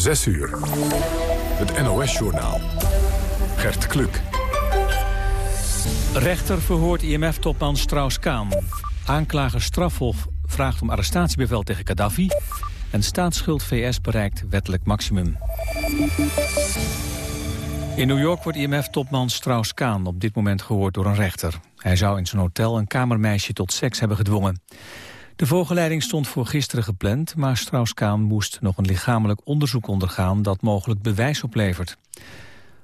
6 uur. Het NOS-journaal. Gert Kluk. Rechter verhoort IMF-topman Strauss-Kaan. Aanklager Strafhof vraagt om arrestatiebevel tegen Gaddafi. En staatsschuld VS bereikt wettelijk maximum. In New York wordt IMF-topman Strauss-Kaan op dit moment gehoord door een rechter. Hij zou in zijn hotel een kamermeisje tot seks hebben gedwongen. De voorgeleiding stond voor gisteren gepland, maar Strauss-Kaan moest nog een lichamelijk onderzoek ondergaan dat mogelijk bewijs oplevert.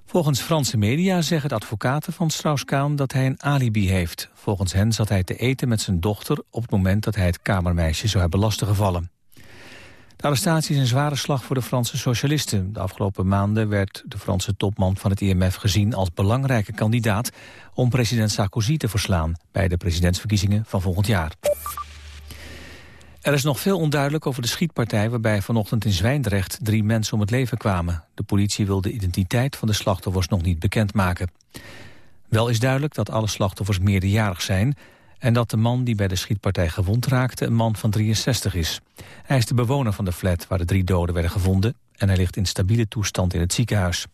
Volgens Franse media zeggen de advocaten van Strauss-Kaan dat hij een alibi heeft. Volgens hen zat hij te eten met zijn dochter op het moment dat hij het kamermeisje zou hebben lastiggevallen. De arrestatie is een zware slag voor de Franse socialisten. De afgelopen maanden werd de Franse topman van het IMF gezien als belangrijke kandidaat om president Sarkozy te verslaan bij de presidentsverkiezingen van volgend jaar. Er is nog veel onduidelijk over de schietpartij waarbij vanochtend in Zwijndrecht drie mensen om het leven kwamen. De politie wil de identiteit van de slachtoffers nog niet bekendmaken. Wel is duidelijk dat alle slachtoffers meerderjarig zijn en dat de man die bij de schietpartij gewond raakte een man van 63 is. Hij is de bewoner van de flat waar de drie doden werden gevonden en hij ligt in stabiele toestand in het ziekenhuis.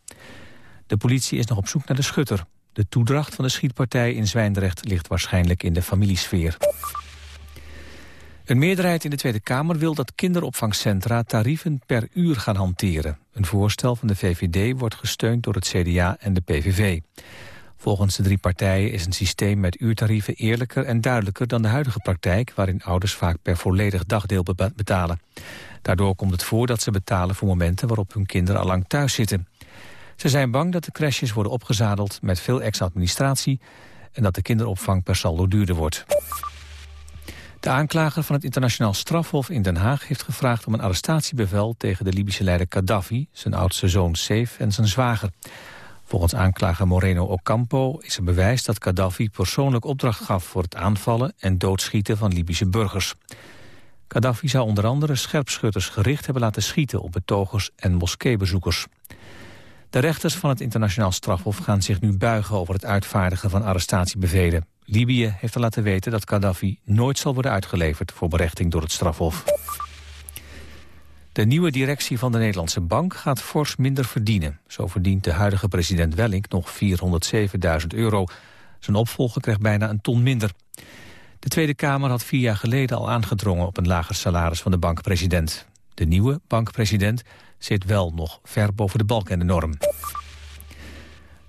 De politie is nog op zoek naar de schutter. De toedracht van de schietpartij in Zwijndrecht ligt waarschijnlijk in de familiesfeer. Een meerderheid in de Tweede Kamer wil dat kinderopvangcentra tarieven per uur gaan hanteren. Een voorstel van de VVD wordt gesteund door het CDA en de PVV. Volgens de drie partijen is een systeem met uurtarieven eerlijker en duidelijker dan de huidige praktijk, waarin ouders vaak per volledig dagdeel betalen. Daardoor komt het voor dat ze betalen voor momenten waarop hun kinderen al lang thuis zitten. Ze zijn bang dat de crèches worden opgezadeld met veel extra administratie en dat de kinderopvang per saldo duurder wordt. De aanklager van het internationaal strafhof in Den Haag heeft gevraagd om een arrestatiebevel tegen de Libische leider Gaddafi, zijn oudste zoon Saif en zijn zwager. Volgens aanklager Moreno Ocampo is er bewijs dat Gaddafi persoonlijk opdracht gaf voor het aanvallen en doodschieten van Libische burgers. Gaddafi zou onder andere scherpschutters gericht hebben laten schieten op betogers en moskeebezoekers. De rechters van het internationaal strafhof gaan zich nu buigen over het uitvaardigen van arrestatiebevelen. Libië heeft al laten weten dat Gaddafi nooit zal worden uitgeleverd voor berechting door het strafhof. De nieuwe directie van de Nederlandse Bank gaat fors minder verdienen. Zo verdient de huidige president Wellink nog 407.000 euro. Zijn opvolger krijgt bijna een ton minder. De Tweede Kamer had vier jaar geleden al aangedrongen op een lager salaris van de bankpresident. De nieuwe bankpresident zit wel nog ver boven de balk en de norm.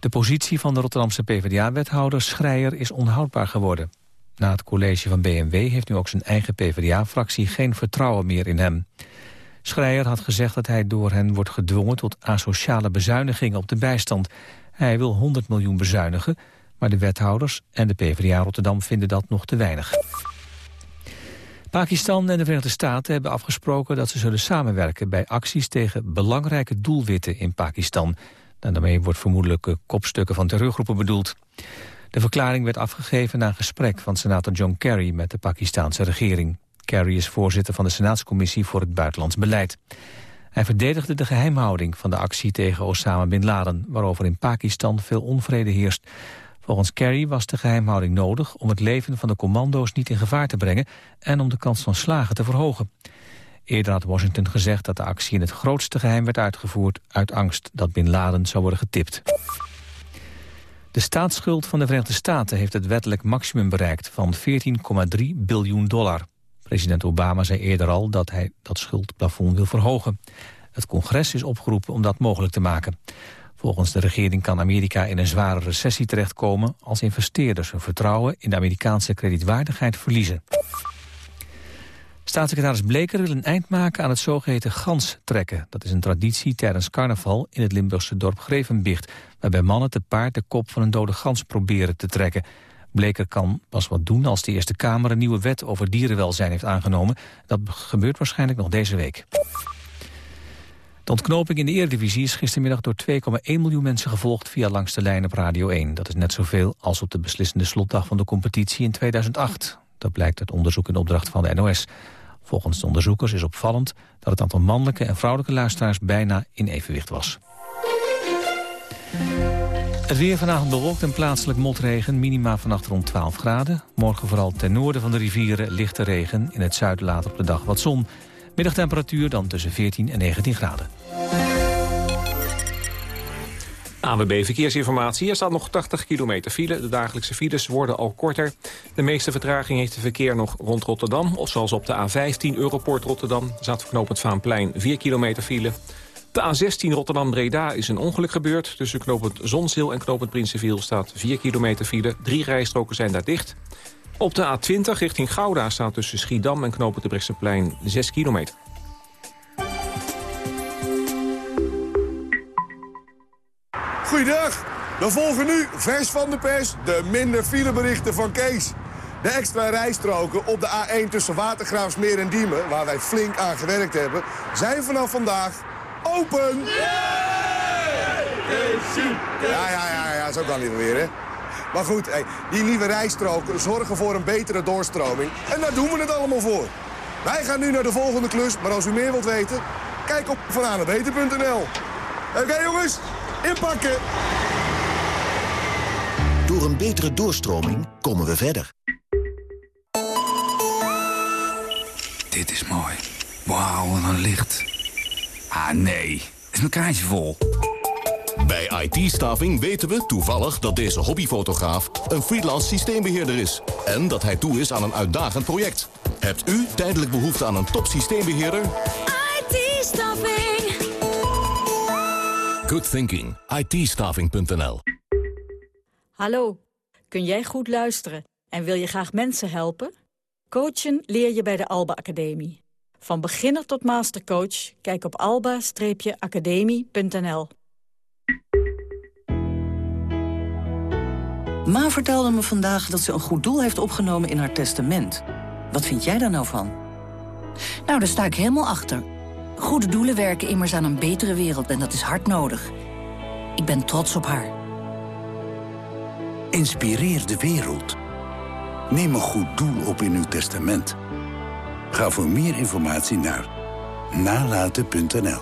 De positie van de Rotterdamse PvdA-wethouder Schreier is onhoudbaar geworden. Na het college van BMW heeft nu ook zijn eigen PvdA-fractie geen vertrouwen meer in hem. Schreier had gezegd dat hij door hen wordt gedwongen tot asociale bezuinigingen op de bijstand. Hij wil 100 miljoen bezuinigen, maar de wethouders en de PvdA Rotterdam vinden dat nog te weinig. Pakistan en de Verenigde Staten hebben afgesproken dat ze zullen samenwerken bij acties tegen belangrijke doelwitten in Pakistan. En daarmee wordt vermoedelijk kopstukken van terreurgroepen bedoeld. De verklaring werd afgegeven na een gesprek van senator John Kerry met de Pakistanse regering. Kerry is voorzitter van de Senaatscommissie voor het Buitenlands Beleid. Hij verdedigde de geheimhouding van de actie tegen Osama Bin Laden... waarover in Pakistan veel onvrede heerst. Volgens Kerry was de geheimhouding nodig om het leven van de commando's niet in gevaar te brengen... en om de kans van slagen te verhogen. Eerder had Washington gezegd dat de actie in het grootste geheim werd uitgevoerd... uit angst dat Bin Laden zou worden getipt. De staatsschuld van de Verenigde Staten heeft het wettelijk maximum bereikt... van 14,3 biljoen dollar. President Obama zei eerder al dat hij dat schuldplafond wil verhogen. Het congres is opgeroepen om dat mogelijk te maken. Volgens de regering kan Amerika in een zware recessie terechtkomen... als investeerders hun vertrouwen in de Amerikaanse kredietwaardigheid verliezen. Staatssecretaris Bleker wil een eind maken aan het zogeheten ganstrekken. Dat is een traditie tijdens carnaval in het Limburgse dorp Grevenbicht... waarbij mannen te paard de kop van een dode gans proberen te trekken. Bleker kan pas wat doen als de Eerste Kamer een nieuwe wet over dierenwelzijn heeft aangenomen. Dat gebeurt waarschijnlijk nog deze week. De ontknoping in de Eredivisie is gistermiddag door 2,1 miljoen mensen gevolgd via langs de lijn op Radio 1. Dat is net zoveel als op de beslissende slotdag van de competitie in 2008. Dat blijkt uit onderzoek in opdracht van de NOS. Volgens de onderzoekers is opvallend dat het aantal mannelijke en vrouwelijke luisteraars bijna in evenwicht was. Het weer vanavond bewolkt en plaatselijk motregen, minima vannacht rond 12 graden. Morgen vooral ten noorden van de rivieren lichte regen, in het zuiden later op de dag wat zon. Middagtemperatuur dan tussen 14 en 19 graden. ANWB Verkeersinformatie. Er staat nog 80 kilometer file. De dagelijkse files worden al korter. De meeste vertraging heeft het verkeer nog rond Rotterdam. Of zoals op de A15 Europort Rotterdam. Staat verknopend Vaanplein 4 kilometer file. De A16 Rotterdam-Breda is een ongeluk gebeurd. Tussen knooppunt Zonzeel en knooppunt Prinsenviel staat 4 kilometer file. Drie rijstroken zijn daar dicht. Op de A20 richting Gouda staat tussen Schiedam en knooppunt de Brechtseplein 6 kilometer. Goeiedag, dan volgen nu vers van de pers de minder fileberichten van Kees. De extra rijstroken op de A1 tussen Watergraafsmeer en Diemen, waar wij flink aan gewerkt hebben, zijn vanaf vandaag open. Ja, ja, ja, ja, zo kan hij weer, hè. Maar goed, die nieuwe rijstroken zorgen voor een betere doorstroming. En daar doen we het allemaal voor. Wij gaan nu naar de volgende klus, maar als u meer wilt weten... kijk op vananabeter.nl. Oké jongens, inpakken! Door een betere doorstroming komen we verder. Dit is mooi. Wauw, wat een licht. Ah, nee. Is mijn kaartje vol. Bij IT-staving weten we toevallig dat deze hobbyfotograaf een freelance systeembeheerder is. En dat hij toe is aan een uitdagend project. Hebt u tijdelijk behoefte aan een top systeembeheerder? IT-staving. Good thinking. it Hallo, kun jij goed luisteren en wil je graag mensen helpen? Coachen leer je bij de Alba Academie. Van beginner tot mastercoach, kijk op alba-academie.nl. Ma vertelde me vandaag dat ze een goed doel heeft opgenomen in haar testament. Wat vind jij daar nou van? Nou, daar sta ik helemaal achter. Goede doelen werken immers aan een betere wereld en dat is hard nodig. Ik ben trots op haar. Inspireer de wereld. Neem een goed doel op in uw testament. Ga voor meer informatie naar nalaten.nl.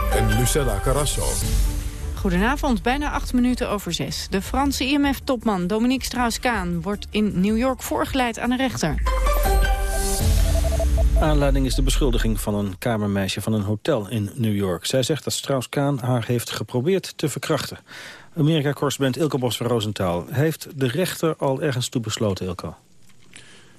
en Lucella Carrasso. Goedenavond, bijna acht minuten over zes. De Franse IMF-topman Dominique Strauss-Kaan wordt in New York voorgeleid aan een rechter. Aanleiding is de beschuldiging van een kamermeisje van een hotel in New York. Zij zegt dat Strauss-Kaan haar heeft geprobeerd te verkrachten. Amerika-correspondent Ilko Bos van Roosentaal. Heeft de rechter al ergens toe besloten, Ilko?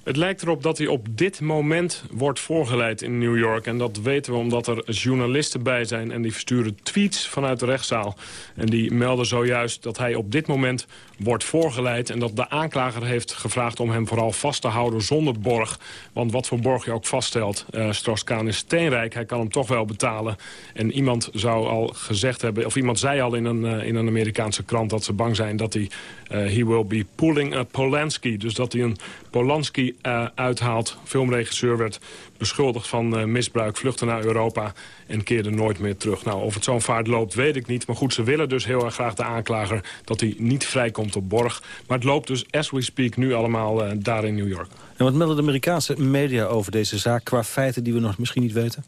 Het lijkt erop dat hij op dit moment wordt voorgeleid in New York. En dat weten we omdat er journalisten bij zijn. En die versturen tweets vanuit de rechtszaal. En die melden zojuist dat hij op dit moment wordt voorgeleid... en dat de aanklager heeft gevraagd om hem vooral vast te houden zonder borg. Want wat voor borg je ook vaststelt, uh, Strauss-Kaan is steenrijk. Hij kan hem toch wel betalen. En iemand zou al gezegd hebben, of iemand zei al in een, uh, in een Amerikaanse krant... dat ze bang zijn dat hij, uh, he will be pulling a Polanski. Dus dat hij een Polanski uithaalt. Filmregisseur werd beschuldigd van misbruik, vluchtte naar Europa en keerde nooit meer terug. Nou, of het zo'n vaart loopt, weet ik niet. Maar goed, ze willen dus heel erg graag de aanklager dat hij niet vrijkomt op borg. Maar het loopt dus, as we speak, nu allemaal uh, daar in New York. En wat melden de Amerikaanse media over deze zaak... qua feiten die we nog misschien niet weten?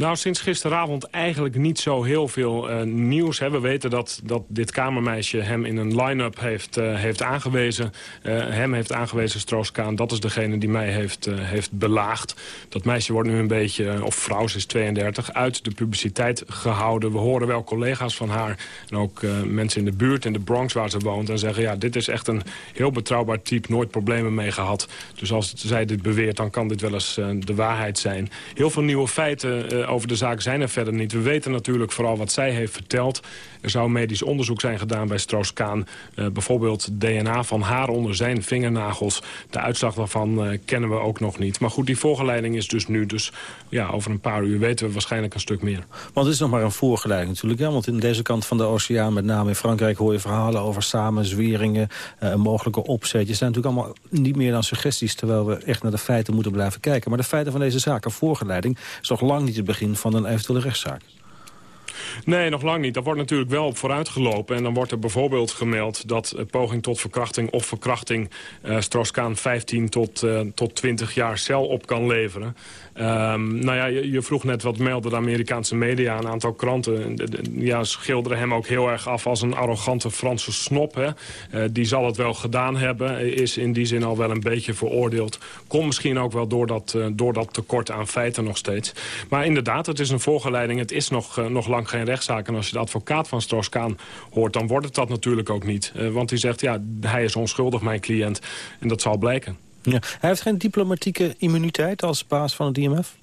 Nou, sinds gisteravond eigenlijk niet zo heel veel uh, nieuws. We weten dat, dat dit kamermeisje hem in een line-up heeft, uh, heeft aangewezen. Uh, hem heeft aangewezen, Stroos-Kaan. Dat is degene die mij heeft, heeft belaagd. Dat meisje wordt nu een beetje, of vrouw, ze is 32, uit de publiciteit gehouden. We horen wel collega's van haar en ook mensen in de buurt, in de Bronx waar ze woont... en zeggen, ja, dit is echt een heel betrouwbaar type, nooit problemen mee gehad. Dus als zij dit beweert, dan kan dit wel eens de waarheid zijn. Heel veel nieuwe feiten over de zaak zijn er verder niet. We weten natuurlijk vooral wat zij heeft verteld. Er zou medisch onderzoek zijn gedaan bij Stroos-Kaan. Uh, bijvoorbeeld DNA van haar onder zijn vingernagels. De uitslag daarvan uh, kennen we ook nog niet. Maar goed, die voorgeleiding is dus nu. Dus ja, over een paar uur weten we waarschijnlijk een stuk meer. Want het is nog maar een voorgeleiding natuurlijk. Ja? Want in deze kant van de oceaan, met name in Frankrijk... hoor je verhalen over samenzweringen, uh, mogelijke opzetjes. zijn natuurlijk allemaal niet meer dan suggesties... terwijl we echt naar de feiten moeten blijven kijken. Maar de feiten van deze zaak, een voorgeleiding, is nog lang niet het begin van een eventuele rechtszaak. Nee, nog lang niet. Daar wordt natuurlijk wel op vooruitgelopen. En dan wordt er bijvoorbeeld gemeld dat uh, poging tot verkrachting of verkrachting... Uh, Strauss-Kaan 15 tot, uh, tot 20 jaar cel op kan leveren. Um, nou ja, je, vroeg net wat melden de Amerikaanse media. Een aantal kranten ja, schilderen hem ook heel erg af als een arrogante Franse snop. Hè. Uh, die zal het wel gedaan hebben. Is in die zin al wel een beetje veroordeeld. Komt misschien ook wel door dat, uh, door dat tekort aan feiten nog steeds. Maar inderdaad, het is een voorgeleiding. Het is nog, uh, nog lang geen rechtszaak. En als je de advocaat van Strauss-Kaan hoort, dan wordt het dat natuurlijk ook niet. want hij zegt, ja, hij is onschuldig, mijn cliënt. En dat zal blijken. Ja. Hij heeft geen diplomatieke immuniteit als baas van het IMF?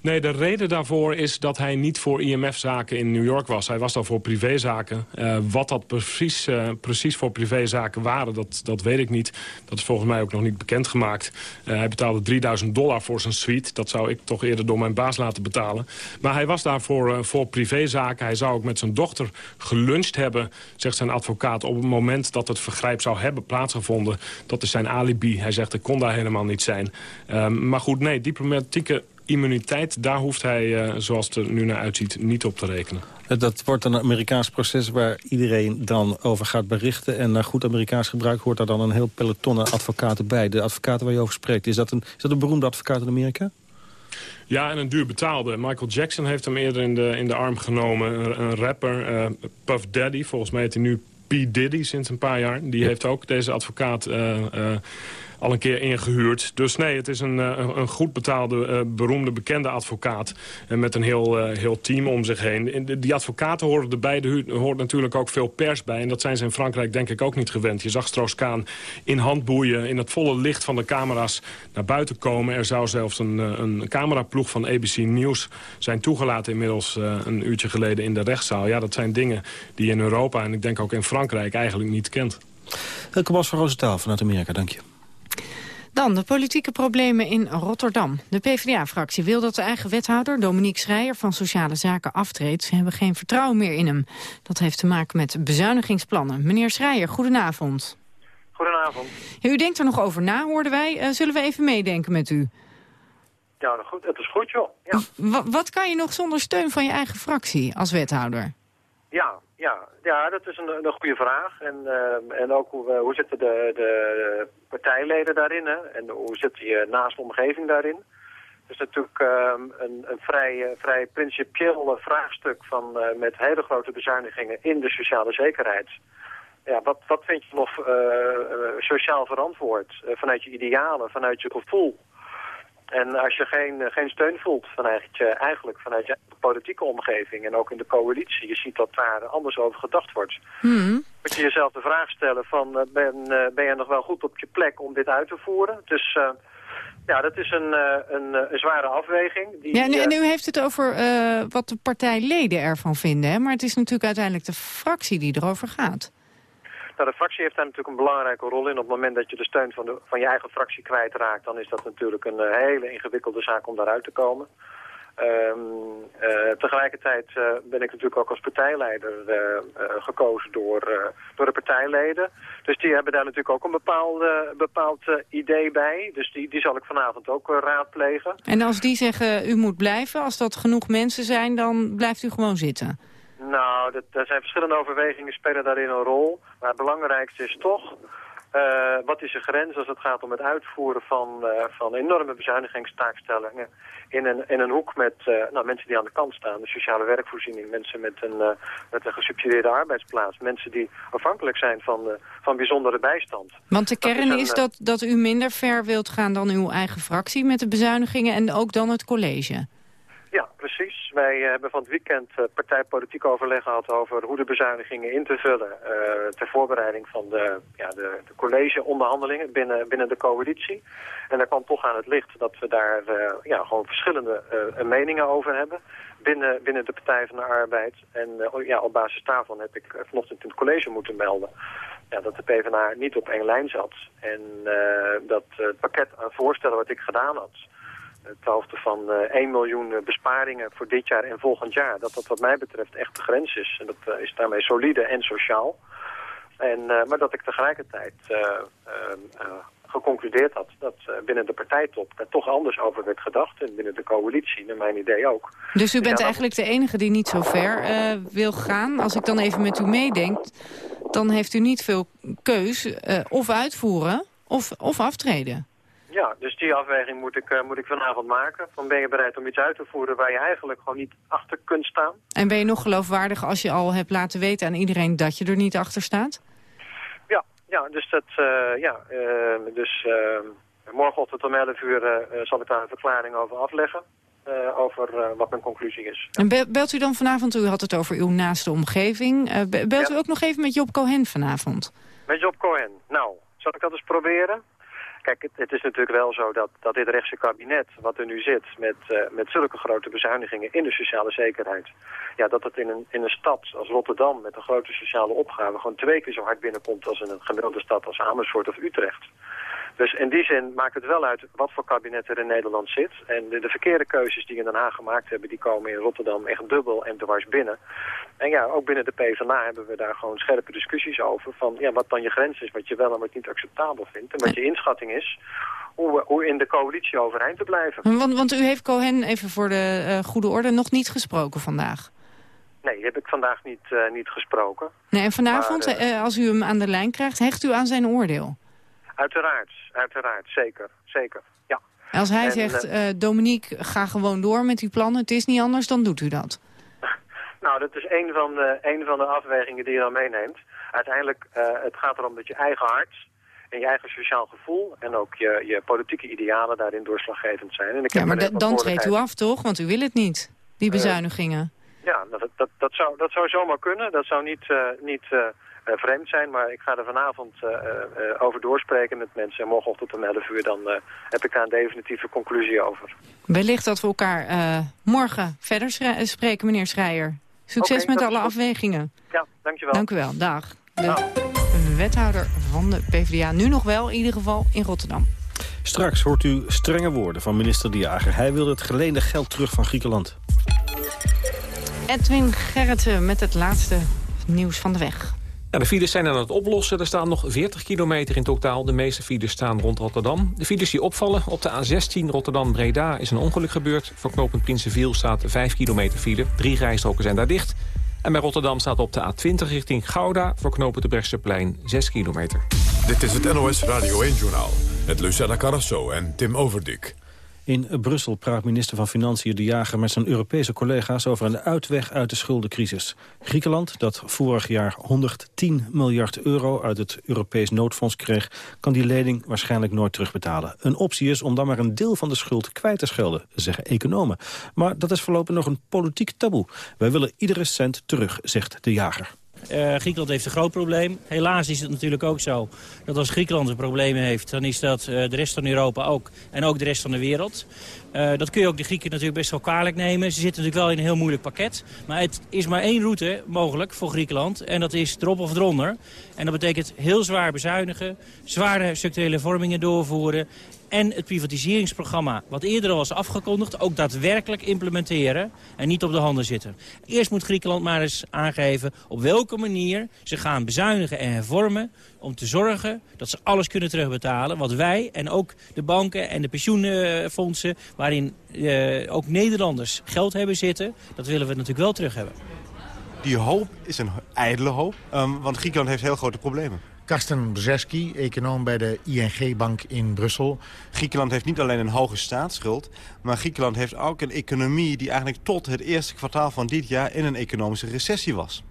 Nee, de reden daarvoor is dat hij niet voor IMF-zaken in New York was. Hij was daar voor privézaken. Uh, wat dat precies, uh, precies voor privézaken waren, dat, dat weet ik niet. Dat is volgens mij ook nog niet bekendgemaakt. Uh, hij betaalde 3000 dollar voor zijn suite. Dat zou ik toch eerder door mijn baas laten betalen. Maar hij was daar voor, voor privézaken. Hij zou ook met zijn dochter geluncht hebben, zegt zijn advocaat... op het moment dat het vergrijp zou hebben plaatsgevonden. Dat is zijn alibi. Hij zegt, ik kon daar helemaal niet zijn. Ehm, maar goed, nee, diplomatieke immuniteit, daar hoeft hij, uh, zoals het er nu naar uitziet, niet op te rekenen. Dat wordt een Amerikaans proces waar iedereen dan over gaat berichten. En naar goed Amerikaans gebruik hoort daar dan een heel peloton advocaten bij. De advocaten waar je over spreekt, is dat een, is dat een beroemde advocaat in Amerika? Ja, en een duur betaalde. Michael Jackson heeft hem eerder in de, in de arm genomen. Een, een rapper, uh, Puff Daddy, volgens mij heet hij nu P. Diddy sinds een paar jaar. Die ja. heeft ook deze advocaat... Uh, al een keer ingehuurd. Dus nee, het is een, een, een goed betaalde, uh, beroemde, bekende advocaat. En met een heel, heel team om zich heen. Die advocaten horen erbij. Er hoort natuurlijk ook veel pers bij. En dat zijn ze in Frankrijk denk ik ook niet gewend. Je zag Strauss-Kaan in handboeien, in het volle licht van de camera's naar buiten komen. Er zou zelfs een, een cameraploeg van ABC News zijn toegelaten inmiddels een uurtje geleden in de rechtszaal. Ja, dat zijn dingen die je in Europa en ik denk ook in Frankrijk eigenlijk niet kent. Elke Bas van Roosentaal vanuit Amerika, dank je. Dan de politieke problemen in Rotterdam. De PvdA-fractie wil dat de eigen wethouder Dominique Schreier van Sociale Zaken aftreedt. Ze hebben geen vertrouwen meer in hem. Dat heeft te maken met bezuinigingsplannen. Meneer Schreier, goedenavond. Goedenavond. U denkt er nog over na, hoorden wij. Uh, zullen we even meedenken met u? Ja, nou goed, het is goed joh. Ja. Wat kan je nog zonder steun van je eigen fractie als wethouder? Ja, ja, ja, dat is een, een goede vraag. En, uh, en ook hoe, hoe zitten de, de partijleden daarin? Hè? En hoe zit je naast de omgeving daarin? Het is natuurlijk uh, een, een vrij, vrij principieel vraagstuk van, uh, met hele grote bezuinigingen in de sociale zekerheid. Ja, wat, wat vind je nog sociaal verantwoord? vanuit je idealen, vanuit je gevoel? En als je geen, geen steun voelt vanuit je, eigenlijk vanuit je politieke omgeving en ook in de coalitie, je ziet dat daar anders over gedacht wordt. Hmm. Moet je jezelf de vraag stellen van ben, ben je nog wel goed op je plek om dit uit te voeren? Dus uh, ja, dat is een, een, een zware afweging. Die, ja, en, en u heeft het over uh, wat de partijleden ervan vinden, hè? maar het is natuurlijk uiteindelijk de fractie die erover gaat. Nou, de fractie heeft daar natuurlijk een belangrijke rol in. Op het moment dat je de steun van, de, van je eigen fractie kwijtraakt... dan is dat natuurlijk een hele ingewikkelde zaak om daaruit te komen. Um, uh, tegelijkertijd uh, ben ik natuurlijk ook als partijleider gekozen door, door de partijleden. Dus die hebben daar natuurlijk ook een bepaald, bepaald idee bij. Dus die, die zal ik vanavond ook raadplegen. En als die zeggen u moet blijven, als dat genoeg mensen zijn... dan blijft u gewoon zitten? Nou, dat, er zijn verschillende overwegingen spelen daarin een rol. Maar het belangrijkste is toch... Uh, wat is de grens als het gaat om het uitvoeren van, uh, van enorme bezuinigingstaakstellingen in een, in een hoek met uh, nou, mensen die aan de kant staan, de sociale werkvoorziening, mensen met een, met een gesubsidieerde arbeidsplaats, mensen die afhankelijk zijn van, van bijzondere bijstand. Want de kern dat is, is dat, dat u minder ver wilt gaan dan uw eigen fractie met de bezuinigingen en ook dan het college. Ja, precies. Wij hebben van het weekend uh, partijpolitiek overleg gehad over hoe de bezuinigingen in te vullen uh, ter voorbereiding van de, ja, de, de collegeonderhandelingen binnen, binnen de coalitie. En daar kwam toch aan het licht dat we daar ja, gewoon verschillende meningen over hebben binnen, binnen de Partij van de Arbeid. En ja, op basis daarvan heb ik vanochtend in het college moeten melden ja, dat de PvdA niet op één lijn zat. En dat het pakket aan voorstellen wat ik gedaan had ter hoogte van uh, 1 miljoen besparingen voor dit jaar en volgend jaar. Dat dat wat mij betreft echt de grens is. En dat uh, is daarmee solide en sociaal. En, uh, maar dat ik tegelijkertijd geconcludeerd had dat binnen de partijtop er toch anders over werd gedacht. En binnen de coalitie, naar mijn idee ook. Dus u bent eigenlijk de enige die niet zo ver wil gaan. Als ik dan even met u meedenk, dan heeft u niet veel keus. Of uitvoeren of, of aftreden. Ja, dus die afweging moet ik, uh, moet ik vanavond maken. Van ben je bereid om iets uit te voeren waar je eigenlijk gewoon niet achter kunt staan. En ben je nog geloofwaardig als je al hebt laten weten aan iedereen dat je er niet achter staat? Ja, ja dus dat, uh, ja, uh, dus morgenochtend om 11 uur zal ik daar een verklaring over afleggen. over wat mijn conclusie is. En belt u dan vanavond, u had het over uw naaste omgeving. belt ja. u ook nog even met Job Cohen vanavond? Met Job Cohen? Nou, zal ik dat eens proberen? Kijk, het, is natuurlijk wel zo dat, dat dit rechtse kabinet, wat er nu zit, met, uh, met zulke grote bezuinigingen in de sociale zekerheid, ja, dat het in een, in een stad als Rotterdam met een grote sociale opgave gewoon twee keer zo hard binnenkomt als in een gemiddelde stad als Amersfoort of Utrecht. Dus in die zin maakt het wel uit wat voor kabinet er in Nederland zit. En de, de verkeerde keuzes die in Den Haag gemaakt hebben, die komen in Rotterdam echt dubbel en dwars binnen. En ja, ook binnen de PvdA hebben we daar gewoon scherpe discussies over. Van ja, wat dan je grens is, wat je wel en wat niet acceptabel vindt. En wat je inschatting is, hoe, hoe in de coalitie overeind te blijven. Want, want u heeft Cohen, even voor de uh, goede orde, nog niet gesproken vandaag. Nee, die heb ik vandaag niet, uh, niet gesproken. Nee, en vanavond, maar, uh, als u hem aan de lijn krijgt, hecht u aan zijn oordeel? Uiteraard, uiteraard, zeker, zeker, ja. Als hij en, zegt, uh, Dominique, ga gewoon door met uw plannen, het is niet anders, dan doet u dat. Nou, dat is een van de, een van de afwegingen die je dan meeneemt. Uiteindelijk, uh, het gaat erom dat je eigen hart en je eigen sociaal gevoel en ook je, je politieke idealen daarin doorslaggevend zijn. En ik ja, maar dan treedt u af, toch? Want u wil het niet, die bezuinigingen. Uh, ja, dat, dat, dat, zou, dat zou zomaar kunnen. Dat zou niet, uh, niet vreemd zijn, maar ik ga er vanavond over doorspreken met mensen. En morgenochtend om 11 uur dan heb ik daar een definitieve conclusie over. Wellicht dat we elkaar morgen verder spreken, meneer Schreier. Succes okay, met alle afwegingen. Ja, dankjewel. Dank u wel. Dag. De Dag. wethouder van de PvdA, nu nog wel in ieder geval in Rotterdam. Straks hoort u strenge woorden van minister De Jager. Hij wil het geleende geld terug van Griekenland. Edwin Gerritsen met het laatste nieuws van de weg. De files zijn aan het oplossen. Er staan nog 40 kilometer in totaal. De meeste files staan rond Rotterdam. De files die opvallen op de A16 Rotterdam-Breda is een ongeluk gebeurd. Voor knooppunt Prinsenviel staat 5 kilometer file. Drie rijstroken zijn daar dicht. En bij Rotterdam staat op de A20 richting Gouda... voor knooppunt de Brechtseplein 6 kilometer. Dit is het NOS Radio 1-journaal. Met Lucella Carrasso en Tim Overdik. In Brussel praat minister van Financiën De Jager met zijn Europese collega's over een uitweg uit de schuldencrisis. Griekenland, dat vorig jaar 110 miljard euro uit het Europees noodfonds kreeg, kan die lening waarschijnlijk nooit terugbetalen. Een optie is om dan maar een deel van de schuld kwijt te schelden, zeggen economen. Maar dat is voorlopig nog een politiek taboe. Wij willen iedere cent terug, zegt De Jager. Uh, Griekenland heeft een groot probleem. Helaas is het natuurlijk ook zo dat als Griekenland een probleem heeft... dan is dat uh, de rest van Europa ook en ook de rest van de wereld. Uh, dat kun je ook de Grieken natuurlijk best wel kwalijk nemen. Ze zitten natuurlijk wel in een heel moeilijk pakket. Maar het is maar één route mogelijk voor Griekenland. En dat is erop of eronder. En dat betekent heel zwaar bezuinigen, zware structurele vormingen doorvoeren en het privatiseringsprogramma, wat eerder al was afgekondigd... ook daadwerkelijk implementeren en niet op de handen zitten. Eerst moet Griekenland maar eens aangeven op welke manier ze gaan bezuinigen en hervormen... om te zorgen dat ze alles kunnen terugbetalen. Wat wij en ook de banken en de pensioenfondsen... waarin uh, ook Nederlanders geld hebben zitten, dat willen we natuurlijk wel terug hebben. Die hoop is een ijdele hoop, um, want Griekenland heeft heel grote problemen. Karsten Brzeski, econoom bij de ING-bank in Brussel. Griekenland heeft niet alleen een hoge staatsschuld... maar Griekenland heeft ook een economie die eigenlijk tot het eerste kwartaal van dit jaar... in een economische recessie was.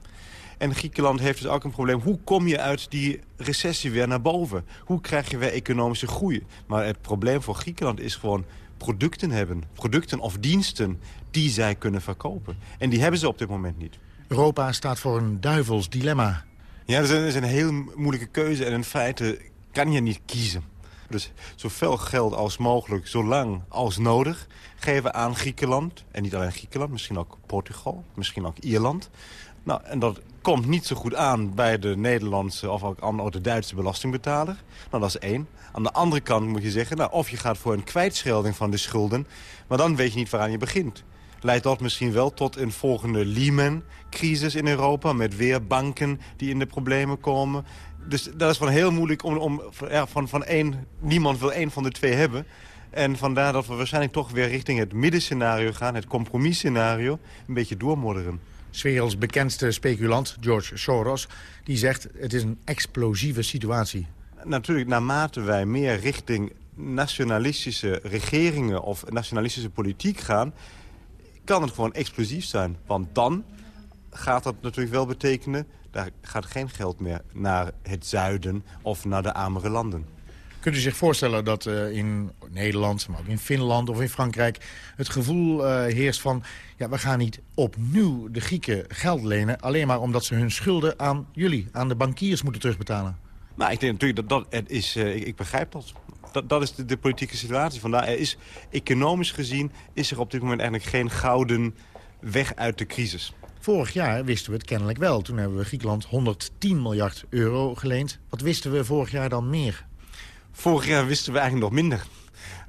En Griekenland heeft dus ook een probleem. Hoe kom je uit die recessie weer naar boven? Hoe krijg je weer economische groei? Maar het probleem voor Griekenland is gewoon producten hebben. Producten of diensten die zij kunnen verkopen. En die hebben ze op dit moment niet. Europa staat voor een duivels dilemma. Ja, dat is een heel moeilijke keuze en in feite kan je niet kiezen. Dus zoveel geld als mogelijk, zo lang als nodig, geven aan Griekenland. En niet alleen Griekenland, misschien ook Portugal, misschien ook Ierland. Nou, en dat komt niet zo goed aan bij de Nederlandse of ook de Duitse belastingbetaler. Nou, dat is één. Aan de andere kant moet je zeggen, nou, of je gaat voor een kwijtschelding van de schulden... maar dan weet je niet waaraan je begint leidt dat misschien wel tot een volgende Lehman-crisis in Europa... met weer banken die in de problemen komen. dus dat is van heel moeilijk om, om ja, van, van één, niemand wil één van de twee hebben. En vandaar dat we waarschijnlijk toch weer richting het middenscenario gaan, het compromisscenario, een beetje doormodderen. werelds bekendste speculant, George Soros, die zegt het is een explosieve situatie. Natuurlijk, naarmate wij meer richting nationalistische regeringen of nationalistische politiek gaan... kan het gewoon explosief zijn. Want dan gaat dat natuurlijk wel betekenen... daar gaat geen geld meer naar het zuiden of naar de armere landen. Kunt u zich voorstellen dat uh, in Nederland, maar ook in Finland of in Frankrijk... het gevoel uh, heerst van, ja, we gaan niet opnieuw de Grieken geld lenen... alleen maar omdat ze hun schulden aan jullie, aan de bankiers moeten terugbetalen? Nou, ik denk natuurlijk dat dat het is, uh, ik, ik, begrijp dat. Dat, dat is de, de, politieke situatie. Vandaar, er is, economisch gezien is er op dit moment eigenlijk geen gouden weg uit de crisis. Vorig jaar wisten we het kennelijk wel. Toen hebben we Griekenland 110 miljard euro geleend. Wat wisten we vorig jaar dan meer? Vorig jaar wisten we eigenlijk nog minder.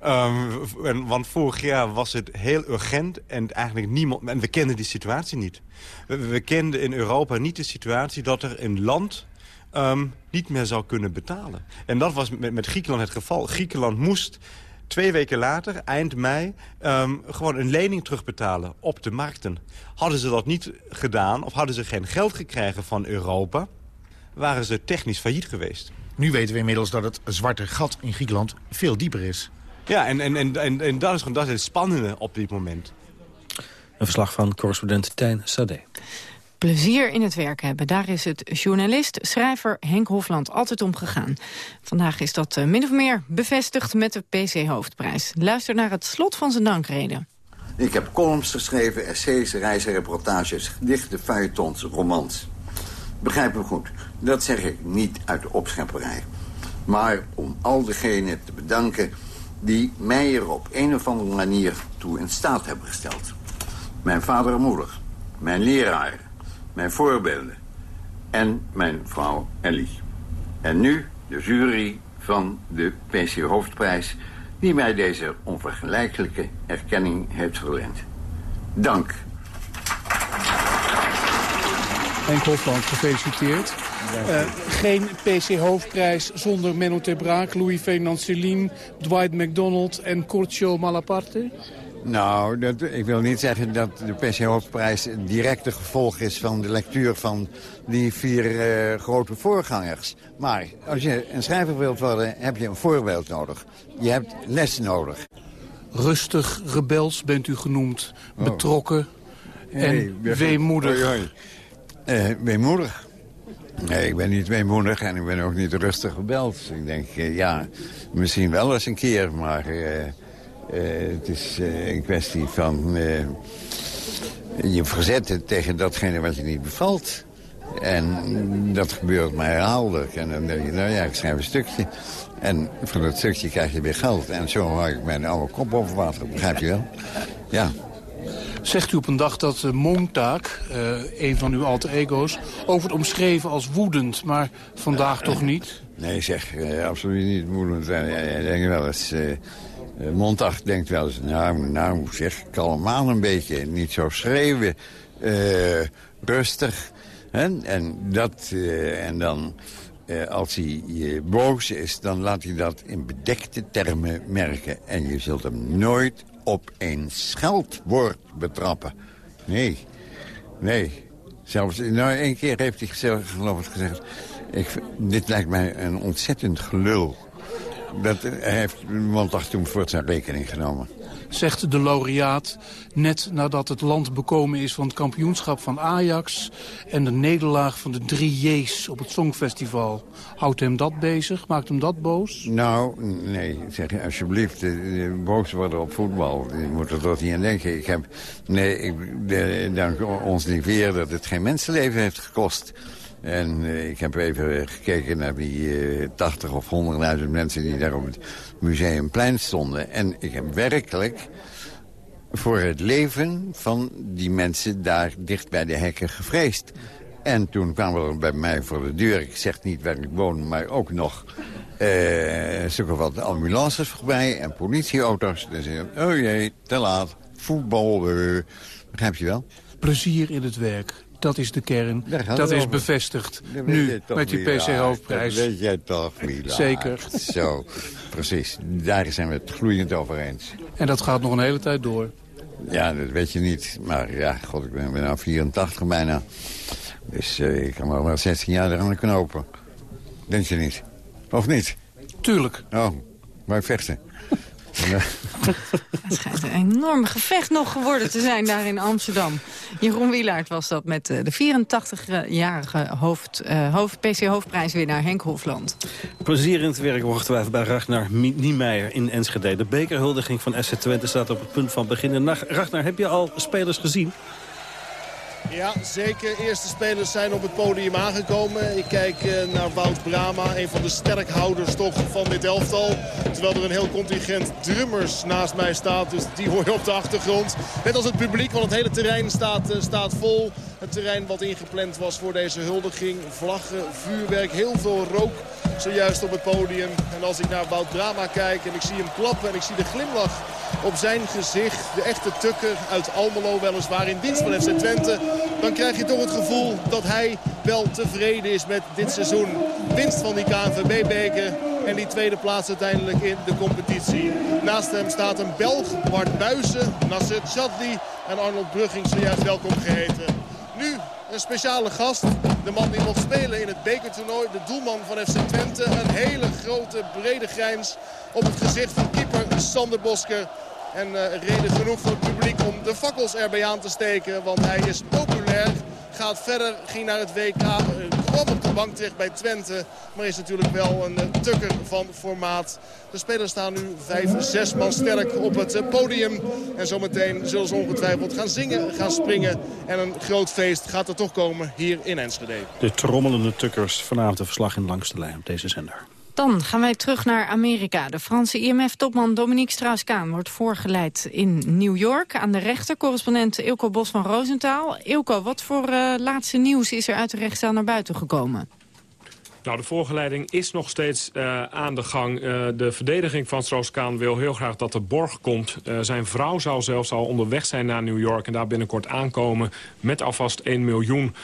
Um, want vorig jaar was het heel urgent en eigenlijk niemand... En we kenden die situatie niet. We, we kenden in Europa niet de situatie dat er een land um, niet meer zou kunnen betalen. En dat was met, met Griekenland het geval. Griekenland moest twee weken later, eind mei, um, gewoon een lening terugbetalen op de markten. Hadden ze dat niet gedaan, of hadden ze geen geld gekregen van Europa... waren ze technisch failliet geweest. Nu weten we inmiddels dat het zwarte gat in Griekenland veel dieper is. Ja, en, en, en, en, en dat is gewoon dat is het spannende op dit moment. Een verslag van correspondent Tijn Sade plezier in het werk hebben. Daar is het journalist, schrijver Henk Hofland altijd om gegaan. Vandaag is dat eh, min of meer bevestigd met de PC-hoofdprijs. Luister naar het slot van zijn dankreden. Ik heb columns geschreven, essays, reisreportages, gedichten, feuilletons, romans. Begrijp me goed, dat zeg ik niet uit de opschepperij. Maar om al degenen te bedanken die mij er op een of andere manier toe in staat hebben gesteld. Mijn vader en moeder, mijn leraren, mijn voorbeelden en mijn vrouw Ellie. En nu de jury van de PC Hoofdprijs... die mij deze onvergelijkelijke erkenning heeft verleend. Dank. Henk Hofland, gefeliciteerd. Uh, geen PC-hoofdprijs zonder Menno ter Braak, Louis Ferdinand Céline, Dwight McDonald en Corcio Malaparte? Nou, dat, ik wil niet zeggen dat de PC Hoofdprijs een directe gevolg is van de lectuur van die vier uh, grote voorgangers. Maar als je een schrijver wilt worden, heb je een voorbeeld nodig. Je hebt les nodig. Rustig, rebels bent u genoemd, oh. betrokken en hey, weemoedig. Uh, weemoedig. Nee, ik ben niet weemoedig en ik ben ook niet rustig gebeld. Ik denk, uh, ja, misschien wel eens een keer, maar... Uh, het is uh, een kwestie van uh, je verzetten tegen datgene wat je niet bevalt. En dat gebeurt maar herhaaldelijk. En dan denk je, nou ja, ik schrijf een stukje. En voor dat stukje krijg je weer geld. En zo hou ik mijn oude kop over water, begrijp je wel? Ja. Zegt u op een dag dat uh, Montaak, een van uw alter ego's... over het omschreven als woedend, maar vandaag toch niet? Nee, zeg, absoluut niet woedend. Ik denk wel eens... Uh, Montag denkt wel eens, nou, nou zeg, kalm aan een beetje. Niet zo schreeuwen. Uh, rustig. Hè? En, dat, uh, en dan, als hij boos is, dan laat hij dat in bedekte termen merken. En je zult hem nooit op een scheldwoord betrappen. Nee, nee. Zelfs, nou, één keer heeft hij zelf, geloof ik gezegd... Ik, dit lijkt mij een ontzettend gelul. Dat heeft Montag toen voor zijn rekening genomen. Zegt de laureaat, net nadat het land bekomen is van het kampioenschap van Ajax... en de nederlaag van de drie J's op het Songfestival. Houdt hem dat bezig? Maakt hem dat boos? Nou, nee. Zeg alsjeblieft, boos worden op voetbal. Je moet er toch niet aan denken. Ik heb, nee, ik dank ons niet weer dat het geen mensenleven heeft gekost... En uh, ik heb even gekeken naar die uh, 80 of 100.000 mensen die daar op het museumplein stonden. En ik heb werkelijk voor het leven van die mensen daar dicht bij de hekken gevreesd. En toen kwamen er bij mij voor de deur, ik zeg niet waar ik woon, maar ook nog uh, een wat ambulances voorbij en politieauto's. Dus ik oh jee, te laat, voetbal, begrijp je wel? Plezier in het werk Dat is de kern. Dat is bevestigd. Nu, met die. PC-hoofdprijs. Dat weet jij toch, Milaert. Zeker. Zo, precies. Daar zijn we het gloeiend over eens. En dat gaat nog een hele tijd door. Ja, dat weet je niet. Maar ja, god, ik ben, ben nou 84 bijna. Dus eh, ik kan nog wel 16 jaar eraan knopen. Denk je niet? Of niet? Tuurlijk. Oh, wij vechten. Het schijnt een enorm gevecht nog geworden te zijn daar in Amsterdam. Jeroen Wielaert was dat met eh, de 84-jarige hoofd, eh, hoofd, PC-hoofdprijswinnaar Henk Hofland. Plezierend werk ongetwijfeld bij Ragnar Niemeyer in Enschede. De bekerhuldiging van SC Twente staat op het punt van beginnen. Ragnar, heb je al spelers gezien? Ja, zeker. Eerste spelers zijn op het podium aangekomen. Ik kijk eh, naar Wout Brama, een van de sterkhouders toch van dit elftal. Terwijl er een heel contingent drummers naast mij staat. Dus die hoor je op de achtergrond. Net als het publiek, want het hele terrein staat, eh, staat vol. Het terrein wat ingepland was voor deze huldiging. Vlaggen, vuurwerk, heel veel rook zojuist op het podium. En als ik naar Wout Brama kijk en ik zie hem klappen en ik zie de glimlach op zijn gezicht. De echte tukker uit Almelo weliswaar in dienst van FC Twente. Dan krijg je toch het gevoel dat hij wel tevreden is met dit seizoen. Winst van die KNVB-beker en die tweede plaats uiteindelijk in de competitie. Naast hem staat een Belg, Bart Buijsen, Nasser Chadli en Arnold Brugging zojuist welkom geheten. Nu een speciale gast. De man die mocht spelen in het bekertoernooi. De doelman van FC Twente. Een hele grote, brede grijns op het gezicht van keeper Sander Bosker. En eh, reden genoeg voor het publiek om de fakkels erbij aan te steken. Want hij is populair. Gaat verder, ging naar het WK, kwam op de bank terecht bij Twente. Maar is natuurlijk wel een eh, tukker van formaat. De spelers staan nu vijf, zes man sterk op het eh, podium. En zometeen zullen ze ongetwijfeld gaan zingen, gaan springen. En een groot feest gaat er toch komen hier in Enschede. De trommelende tukkers. Vanavond een verslag in Langs de Lijn op deze zender. Dan gaan wij terug naar Amerika. De Franse IMF-topman Dominique Strauss-Kaan wordt voorgeleid in New York... aan de rechter, correspondent Ilko Bos van Roosentaal. Ilko, wat voor eh, laatste nieuws is er uit de rechtszaal naar buiten gekomen? Nou, de voorgeleiding is nog steeds uh, aan de gang. Uh, de verdediging van Strauss-Kaan wil heel graag dat er borg komt. Uh, zijn vrouw zou zelfs al onderweg zijn naar New York... en daar binnenkort aankomen met alvast 1 miljoen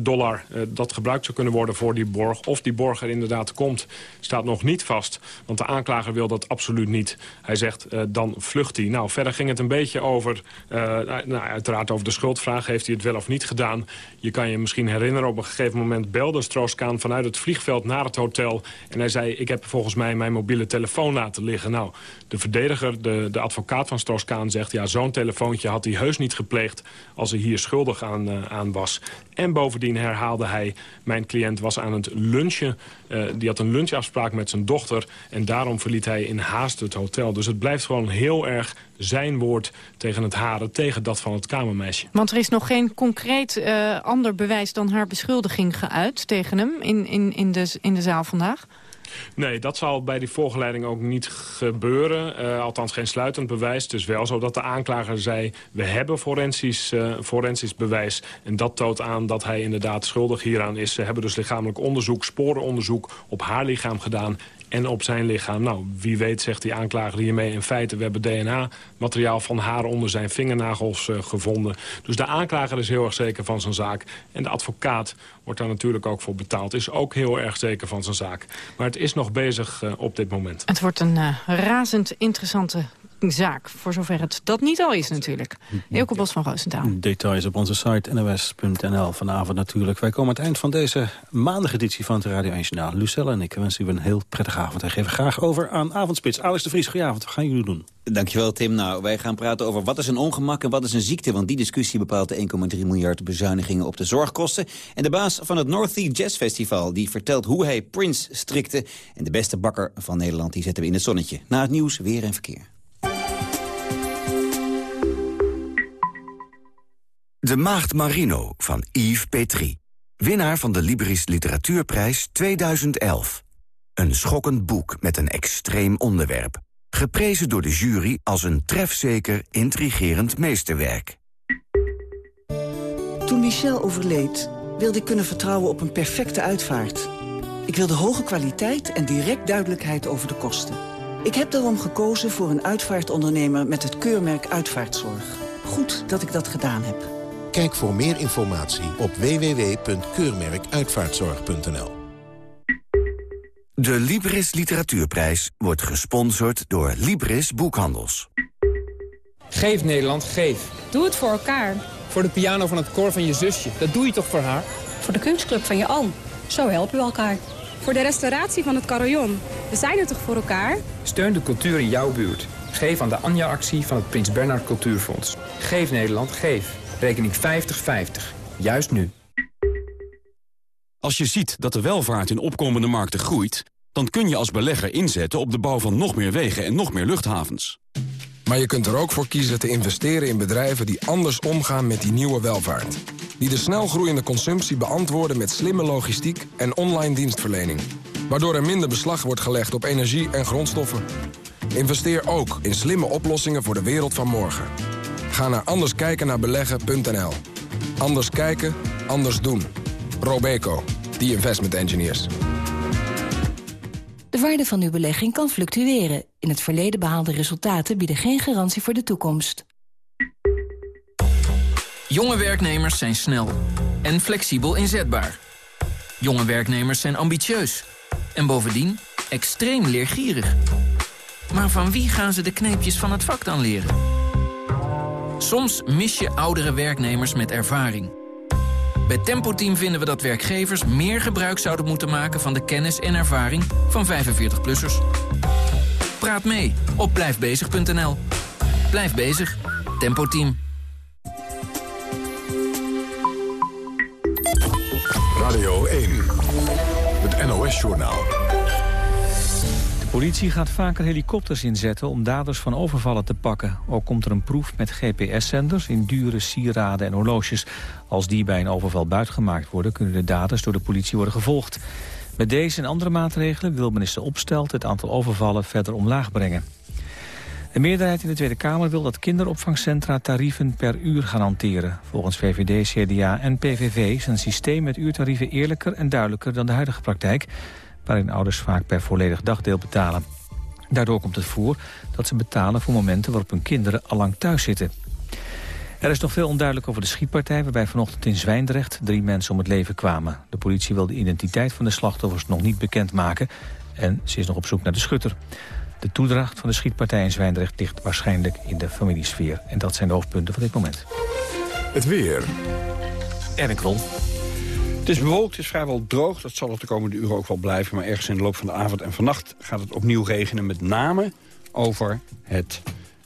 dollar... dat gebruikt zou kunnen worden voor die borg. Of die borg er inderdaad komt, staat nog niet vast. Want de aanklager wil dat absoluut niet. Hij zegt, dan vlucht hij. Nou, verder ging het een beetje over... nou, uiteraard over de schuldvraag. Heeft hij het wel of niet gedaan? Je kan je misschien herinneren, op een gegeven moment belde Vanuit het vliegveld naar het hotel. En hij zei, ik heb volgens mij mijn mobiele telefoon laten liggen. Nou, de verdediger, de, de advocaat van Strauss-Kaan zegt... ja, zo'n telefoontje had hij heus niet gepleegd als hij hier schuldig aan, uh, aan was. En bovendien herhaalde hij, mijn cliënt was aan het lunchen. Uh, die had een lunchafspraak met zijn dochter. En daarom verliet hij in haast het hotel. Dus het blijft gewoon heel erg zijn woord tegen het haren... tegen dat van het kamermeisje. Want er is nog geen concreet uh, ander bewijs dan haar beschuldiging geuit tegen hem in, in, in, de, in de zaal vandaag? Nee, dat zal bij die voorgeleiding ook niet gebeuren. Uh, althans geen sluitend bewijs. Is wel zo dat de aanklager zei... we hebben forensisch, uh, forensisch bewijs. En dat toont aan dat hij inderdaad schuldig hieraan is. Ze hebben dus lichamelijk onderzoek, sporenonderzoek... op haar lichaam gedaan en op zijn lichaam. Nou, wie weet zegt die aanklager hiermee in feite... we hebben DNA-materiaal van haar onder zijn vingernagels uh, gevonden. Dus de aanklager is heel erg zeker van zijn zaak. En de advocaat wordt daar natuurlijk ook voor betaald. Is ook heel erg zeker van zijn zaak. Maar het is nog bezig uh, op dit moment. Het wordt een uh, razend interessante zaak. Voor zover het dat niet al is natuurlijk. Eelke Bos van Roosentaal. Details op onze site nos.nl vanavond natuurlijk. Wij komen aan het eind van deze maandageditie van het Radio 1 Journaal. Lucelle en ik wensen u een heel prettige avond. En geven graag over aan Avondspits. Alex de Vries, goedenavond. Wat gaan jullie doen? Dankjewel Tim. Nou, wij gaan praten over wat is een ongemak en wat is een ziekte. Want die discussie bepaalt de 1,3 miljard bezuinigingen op de zorgkosten. En de baas van het North Sea Jazz Festival die vertelt hoe hij Prince strikte. En de beste bakker van Nederland die zetten we in het zonnetje. Na het nieuws, weer en verkeer. De Maagd Marino van Yves Petrie. Winnaar van de Libris Literatuurprijs 2011. Een schokkend boek met een extreem onderwerp. Geprezen door de jury als een trefzeker, intrigerend meesterwerk. Toen Michel overleed, wilde ik kunnen vertrouwen op een perfecte uitvaart. Ik wilde hoge kwaliteit en direct duidelijkheid over de kosten. Ik heb daarom gekozen voor een uitvaartondernemer met het keurmerk Uitvaartzorg. Goed dat ik dat gedaan heb. Kijk voor meer informatie op www.keurmerkuitvaartzorg.nl. De Libris Literatuurprijs wordt gesponsord door Libris Boekhandels. Geef Nederland, geef. Doe het voor elkaar. Voor de piano van het koor van je zusje. Dat doe je toch voor haar? Voor de kunstclub van je oom. Zo helpen we elkaar. Voor de restauratie van het carillon. We zijn er toch voor elkaar? Steun de cultuur in jouw buurt. Geef aan de Anja-actie van het Prins Bernhard Cultuurfonds. Geef Nederland, geef. Rekening 50-50. Juist nu. Als je ziet dat de welvaart in opkomende markten groeit... dan kun je als belegger inzetten op de bouw van nog meer wegen en nog meer luchthavens. Maar je kunt er ook voor kiezen te investeren in bedrijven die anders omgaan met die nieuwe welvaart. Die de snel groeiende consumptie beantwoorden met slimme logistiek en online dienstverlening. Waardoor er minder beslag wordt gelegd op energie en grondstoffen. Investeer ook in slimme oplossingen voor de wereld van morgen. Ga naar anderskijkennaarbeleggen.nl. Anders kijken, anders doen. Robeco, the investment engineers. De waarde van uw belegging kan fluctueren. In het verleden behaalde resultaten bieden geen garantie voor de toekomst. Jonge werknemers zijn snel en flexibel inzetbaar. Jonge werknemers zijn ambitieus en bovendien extreem leergierig. Maar van wie gaan ze de kneepjes van het vak dan leren? Soms mis je oudere werknemers met ervaring. Bij Tempo Team vinden we dat werkgevers meer gebruik zouden moeten maken... van de kennis en ervaring van 45-plussers. Praat mee op blijfbezig.nl. Blijf bezig. Tempo Team. Radio 1. Het NOS-journaal. Politie gaat vaker helikopters inzetten om daders van overvallen te pakken. Ook komt er een proef met GPS-zenders in dure sieraden en horloges. Als die bij een overval buitgemaakt worden... kunnen de daders door de politie worden gevolgd. Met deze en andere maatregelen wil minister Opstelt... het aantal overvallen verder omlaag brengen. De meerderheid in de Tweede Kamer wil dat kinderopvangcentra tarieven per uur gaan hanteren. Volgens VVD, CDA en PVV is een systeem met uurtarieven eerlijker en duidelijker dan de huidige praktijk, waarin ouders vaak per volledig dagdeel betalen. Daardoor komt het voor dat ze betalen voor momenten waarop hun kinderen allang thuis zitten. Er is nog veel onduidelijk over de schietpartij... waarbij vanochtend in Zwijndrecht drie mensen om het leven kwamen. De politie wil de identiteit van de slachtoffers nog niet bekendmaken... en ze is nog op zoek naar de schutter. De toedracht van de schietpartij in Zwijndrecht ligt waarschijnlijk in de familiesfeer. En dat zijn de hoofdpunten van dit moment. Het weer. Erwin Krol. Het is bewolkt, het is vrijwel droog. Dat zal het de komende uren ook wel blijven. Maar ergens in de loop van de avond en vannacht gaat het opnieuw regenen. Met name over het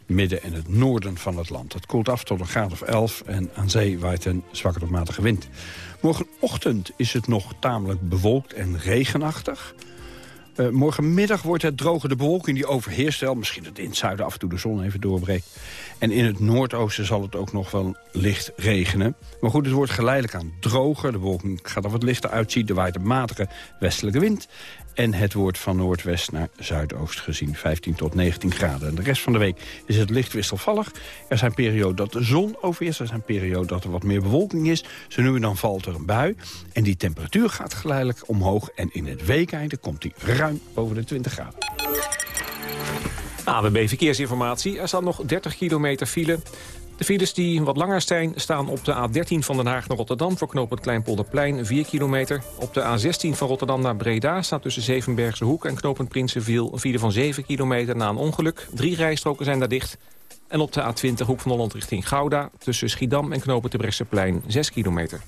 midden en het noorden van het land. Het koelt af tot een graad of 11 en aan zee waait een zwakke tot matige wind. Morgenochtend is het nog tamelijk bewolkt en regenachtig. Uh, morgenmiddag wordt het droge de bewolking die overheerst wel. Misschien dat in het zuiden af en toe de zon even doorbreekt. En in het noordoosten zal het ook nog wel licht regenen. Maar goed, het wordt geleidelijk aan droger. De bewolking gaat er wat lichter uitzien. Er waait een matige westelijke wind. En het wordt van noordwest naar zuidoost gezien 15 tot 19 graden. En de rest van de week is het licht wisselvallig. Er zijn perioden dat de zon overheerst. Er zijn perioden dat er wat meer bewolking is. Zo nu en dan valt er een bui. En die temperatuur gaat geleidelijk omhoog. En in het weekeinde komt die ruim boven de 20 graden. AWB Verkeersinformatie. Er staat nog 30 kilometer file. De files die wat langer zijn staan op de A13 van Den Haag naar Rotterdam... voor knooppunt Kleinpolderplein, 4 kilometer. Op de A16 van Rotterdam naar Breda staat tussen Zevenbergse Hoek... en knooppunt Prinsenviel een file van 7 kilometer na een ongeluk. Drie rijstroken zijn daar dicht. En op de A20 Hoek van Holland richting Gouda... tussen Schiedam en knooppunt de Bresseplein, 6 kilometer.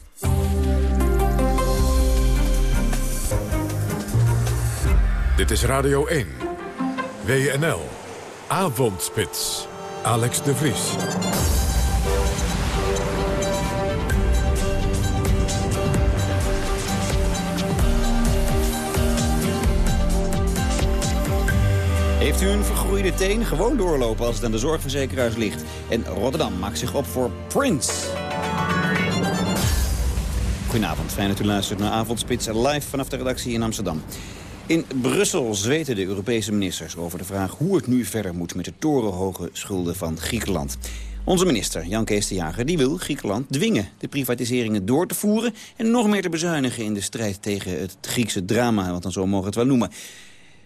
Dit is Radio 1. WNL. Avondspits. Alex de Vries. Een vergroeide teen? Gewoon doorlopen als het aan de zorgverzekeraars ligt. En Rotterdam maakt zich op voor Prince. Goedenavond, fijn dat u luistert naar Avondspits live vanaf de redactie in Amsterdam. In Brussel zweten de Europese ministers over de vraag hoe het nu verder moet met de torenhoge schulden van Griekenland. Onze minister, Jan Kees de Jager, die wil Griekenland dwingen de privatiseringen door te voeren en nog meer te bezuinigen in de strijd tegen het Griekse drama, want dan zo mogen het wel noemen.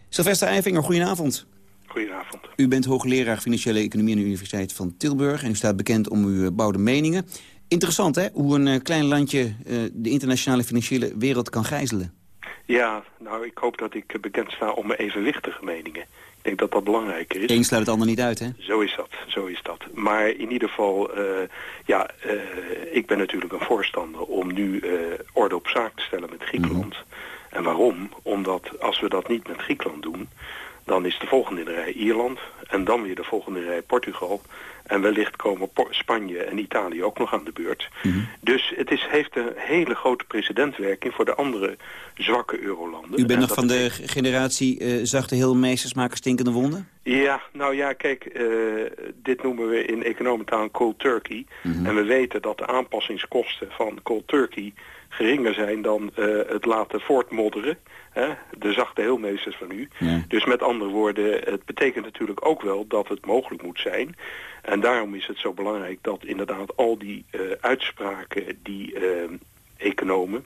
Sylvester Eifinger, goedenavond. Goedenavond. U bent hoogleraar Financiële Economie aan de Universiteit van Tilburg... en u staat bekend om uw bouwde meningen. Interessant, hè? Hoe een eh, klein landje eh, de internationale financiële wereld kan gijzelen. Ja, nou, ik hoop dat ik bekend sta om mijn evenwichtige meningen. Ik denk dat dat belangrijker is. Eén sluit het ander niet uit, hè? Zo is dat, zo is dat. Maar in ieder geval, uh, ja, uh, ik ben natuurlijk een voorstander om nu uh, orde op zaak te stellen met Griekenland. Mm -hmm. En waarom? Omdat als we dat niet met Griekenland doen, dan is de volgende in de rij Ierland en dan weer de volgende rij Portugal. En wellicht komen Spanje en Italië ook nog aan de beurt. Mm -hmm. Dus het is, heeft een hele grote precedentwerking voor de andere zwakke eurolanden. U bent en nog van de generatie uh, zachte heelmeesters maken stinkende wonden? Ja, nou ja, kijk, uh, dit noemen we in economentaal cold turkey. Mm -hmm. En we weten dat de aanpassingskosten van cold turkey geringer zijn dan uh, het laten voortmodderen. Hè? De zachte heelmeesters van u. Ja. Dus met andere woorden, het betekent natuurlijk ook wel dat het mogelijk moet zijn. En daarom is het zo belangrijk dat inderdaad al die uh, uitspraken die uh, economen,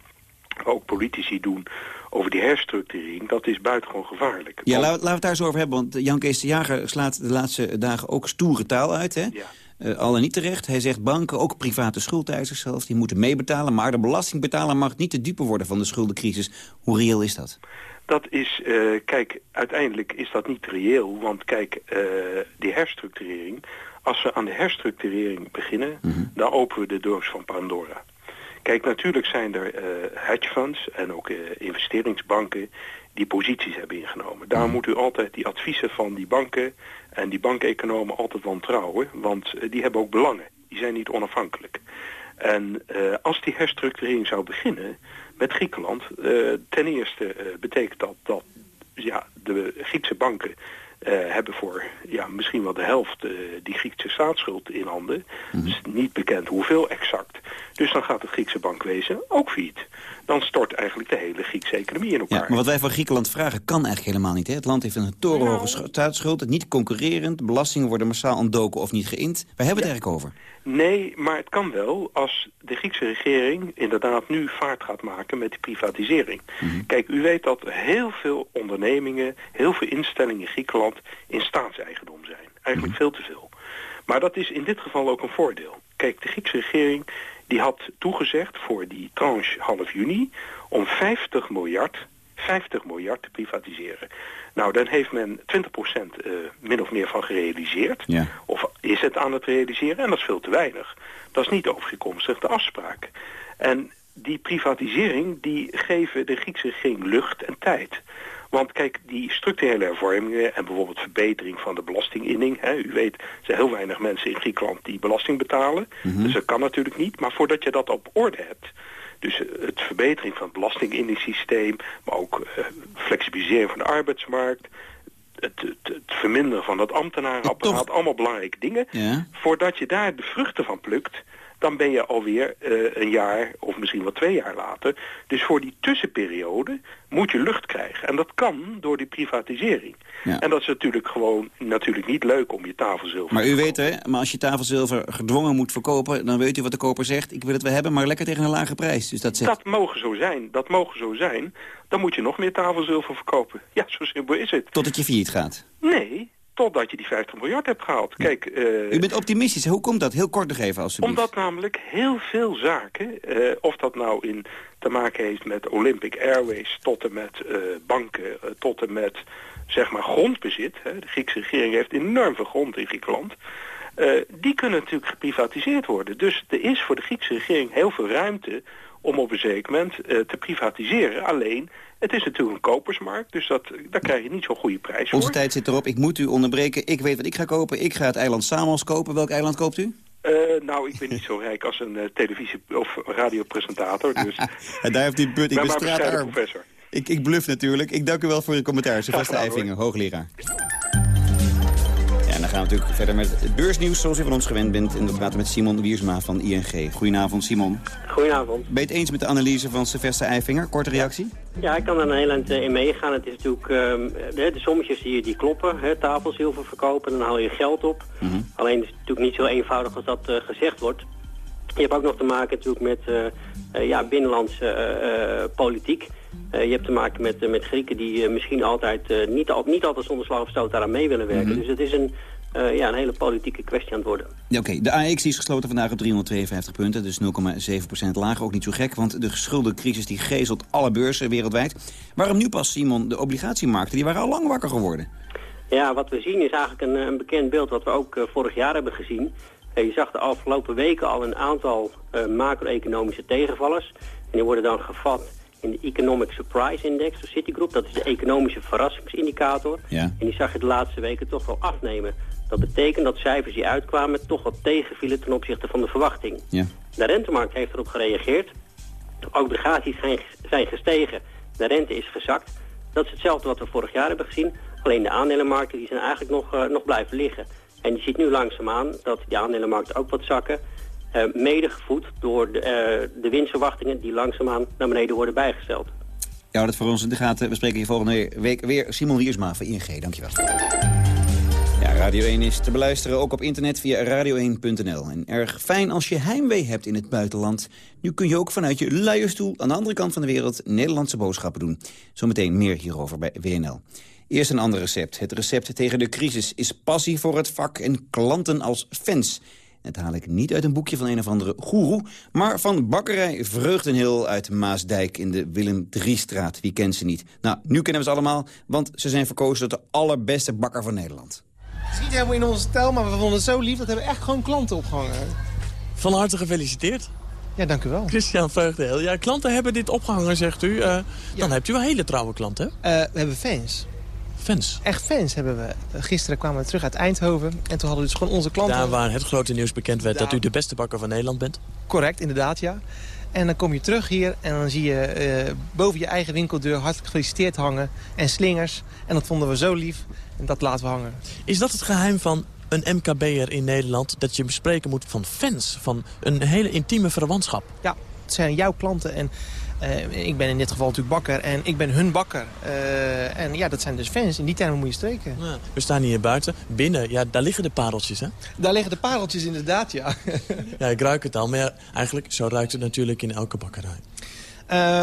maar ook politici doen over die herstructurering, dat is buitengewoon gevaarlijk. Ja, laten we het daar zo over hebben, want Jan Kees de Jager slaat de laatste dagen ook stoere taal uit, hè? Ja. Uh, al en niet terecht. Hij zegt banken, ook private schuldeisers zelfs, die moeten meebetalen. Maar de belastingbetaler mag niet te dupe worden van de schuldencrisis. Hoe reëel is dat? Dat is, uh, kijk, uiteindelijk is dat niet reëel. Want kijk, uh, die herstructurering, als we aan de herstructurering beginnen, mm -hmm. dan openen we de doos van Pandora. Kijk, natuurlijk zijn er hedge funds en ook investeringsbanken die posities hebben ingenomen. Daar moet u altijd die adviezen van die banken en die bankeconomen altijd wantrouwen, want uh, die hebben ook belangen. Die zijn niet onafhankelijk. En uh, als die herstructurering zou beginnen met Griekenland, uh, ten eerste betekent dat dat ja, de Griekse banken hebben voor ja, misschien wel de helft die Griekse staatsschuld in handen. Mm -hmm. Dus niet bekend hoeveel exact. Dus dan gaat het Griekse bankwezen ook failliet. Dan stort eigenlijk de hele Griekse economie in elkaar. Ja, maar wat wij van Griekenland vragen kan eigenlijk helemaal niet. Hè? Het land heeft een torenhoge nou, staatsschuld, niet concurrerend. Belastingen worden massaal ontdoken of niet geïnd. Waar hebben we het eigenlijk over? Nee, maar het kan wel als de Griekse regering inderdaad nu vaart gaat maken met die privatisering. Mm -hmm. Kijk, u weet dat heel veel ondernemingen, heel veel instellingen in Griekenland in staatseigendom zijn. Eigenlijk mm -hmm. veel te veel. Maar dat is in dit geval ook een voordeel. Kijk, de Griekse regering die had toegezegd voor die tranche half juni om 50 miljard, 50 miljard te privatiseren. Nou, dan heeft men 20% uh, min of meer van gerealiseerd. Ja. Of is het aan het realiseren? En dat is veel te weinig. Dat is niet overgekomstig de afspraak. En die privatisering, die geven de Griekse regering lucht en tijd. Want kijk, die structurele hervormingen en bijvoorbeeld verbetering van de belastinginning. Hè, u weet, er zijn heel weinig mensen in Griekenland die belasting betalen. Mm -hmm. Dus dat kan natuurlijk niet. Maar voordat je dat op orde hebt, dus het verbetering van het belastinginningssysteem, maar ook uh, flexibilisering van de arbeidsmarkt, het, het, het, verminderen van dat ambtenarenapparaat, allemaal belangrijke dingen. Ja. Voordat je daar de vruchten van plukt, dan ben je alweer uh, een jaar of misschien wel twee jaar later. Dus voor die tussenperiode moet je lucht krijgen. En dat kan door die privatisering. Ja. En dat is natuurlijk gewoon natuurlijk niet leuk om je tafelzilver Maar u weet hè, maar als je tafelzilver gedwongen moet verkopen... dan weet u wat de koper zegt. Ik wil het wel hebben, maar lekker tegen een lage prijs. Dus dat, zegt... dat mogen zo zijn. Dat mogen zo zijn. Dan moet je nog meer tafelzilver verkopen. Ja, zo simpel is het. Totdat je failliet gaat? Nee, totdat je die 50 miljard hebt gehaald. Kijk, uh, U bent optimistisch. Hoe komt dat? Heel kort nog even alsjeblieft. Omdat namelijk heel veel zaken, uh, of dat nou in te maken heeft met Olympic Airways... tot en met uh, banken, tot en met zeg maar grondbezit. Hè. De Griekse regering heeft enorm veel grond in Griekenland. die kunnen natuurlijk geprivatiseerd worden. Dus er is voor de Griekse regering heel veel ruimte om op een zeker moment te privatiseren. Alleen, het is natuurlijk een kopersmarkt, dus dat, daar krijg je niet zo'n goede prijs voor. Onze tijd zit erop. Ik moet u onderbreken. Ik weet wat ik ga kopen. Ik ga het eiland Samos kopen. Welk eiland koopt u? Uh, nou, ik ben niet zo rijk als een uh, televisie- of radiopresentator. Dus... en daar heeft u but. Ik ben straatarm. Ik, ik bluff natuurlijk. Ik dank u wel voor uw commentaar. Sylvester Eivingen, hoogleraar. Gaan we natuurlijk verder met het beursnieuws zoals u van ons gewend bent. En we praten met Simon Wiersma van ING. Goedenavond, Simon. Goedenavond. Ben je het eens met de analyse van Sylvester Eifinger? Korte reactie? Ja, ik kan er een heel eind in meegaan. Het is natuurlijk, de, de sommetjes die, die kloppen. Hè, tafelzilver verkopen, dan haal je geld op. Mm -hmm. Alleen het is natuurlijk niet zo eenvoudig als dat uh, gezegd wordt. Je hebt ook nog te maken natuurlijk met uh, ja, binnenlandse politiek. Uh, je hebt te maken met, uh, met Grieken die uh, misschien altijd niet, al, niet altijd zonder slag of stoot daaraan mee willen werken. Mm -hmm. Dus het is een, eh, ja, een hele politieke kwestie aan het worden. Oké, de AX is gesloten vandaag op 352 punten, dus 0,7% lager. Ook niet zo gek, want de schuldencrisis die gezelt alle beurzen wereldwijd. Waarom nu pas, Simon? De obligatiemarkten die waren al lang wakker geworden. Ja, wat we zien is eigenlijk een, een bekend beeld wat we ook uh, vorig jaar hebben gezien. Uh, je zag de afgelopen weken al een aantal macro-economische tegenvallers. En die worden dan gevat in de Economic Surprise Index van Citigroup. Dat is de economische verrassingsindicator. Ja. En die zag je de laatste weken toch wel afnemen. Dat betekent dat cijfers die uitkwamen toch wat tegenvielen ten opzichte van de verwachting. Ja. De rentemarkt heeft erop gereageerd. Obligaties zijn gestegen. De rente is gezakt. Dat is hetzelfde wat we vorig jaar hebben gezien. Alleen de aandelenmarkten die zijn eigenlijk nog, uh, nog blijven liggen. En je ziet nu langzaamaan dat die aandelenmarkten ook wat zakken. Uh, mede gevoed door de, uh, de winstverwachtingen die langzaamaan naar beneden worden bijgesteld. Ja, dat voor ons in de gaten. We spreken je volgende week weer. Simon Wiersma van ING, dankjewel. Ja, Radio 1 is te beluisteren ook op internet via radio1.nl. En erg fijn als je heimwee hebt in het buitenland. Nu kun je ook vanuit je luie stoel aan de andere kant van de wereld Nederlandse boodschappen doen. Zometeen meer hierover bij WNL. Eerst een ander recept. Het recept tegen de crisis is passie voor het vak en klanten als fans. Dat haal ik niet uit een boekje van een of andere goeroe... maar van bakkerij Vreugdenhil uit Maasdijk in de Willem Driestraat. Wie kent ze niet? Nou, nu kennen we ze allemaal, want ze zijn verkozen tot de allerbeste bakker van Nederland. Het is niet helemaal in onze stijl, maar we vonden het zo lief... dat hebben echt gewoon klanten opgehangen. Van harte gefeliciteerd. Ja, dank u wel. Christian Vreugdenhil. Ja, klanten hebben dit opgehangen, zegt u. Uh, ja. Dan hebt u wel hele trouwe klanten, uh, we hebben fans. Fans? Echt fans hebben we. Gisteren kwamen we terug uit Eindhoven. En toen hadden we dus gewoon onze klanten... Daar waar het grote nieuws bekend werd Daar... dat u de beste bakker van Nederland bent? Correct, inderdaad, ja. En dan kom je terug hier en dan zie je uh, boven je eigen winkeldeur hartelijk gefeliciteerd hangen. En slingers. En dat vonden we zo lief. En dat laten we hangen. Is dat het geheim van een MKB'er in Nederland? Dat je bespreken moet van fans. Van een hele intieme verwantschap? Ja, het zijn jouw klanten. En uh, ik ben in dit geval natuurlijk bakker en ik ben hun bakker. Uh, en ja, dat zijn dus fans. In die termen moet je streken. Ja, we staan hier buiten. Binnen, ja, daar liggen de pareltjes, hè? Daar liggen de pareltjes, inderdaad, ja. ja, ik ruik het al. Maar ja, eigenlijk, zo ruikt het natuurlijk in elke bakkerij.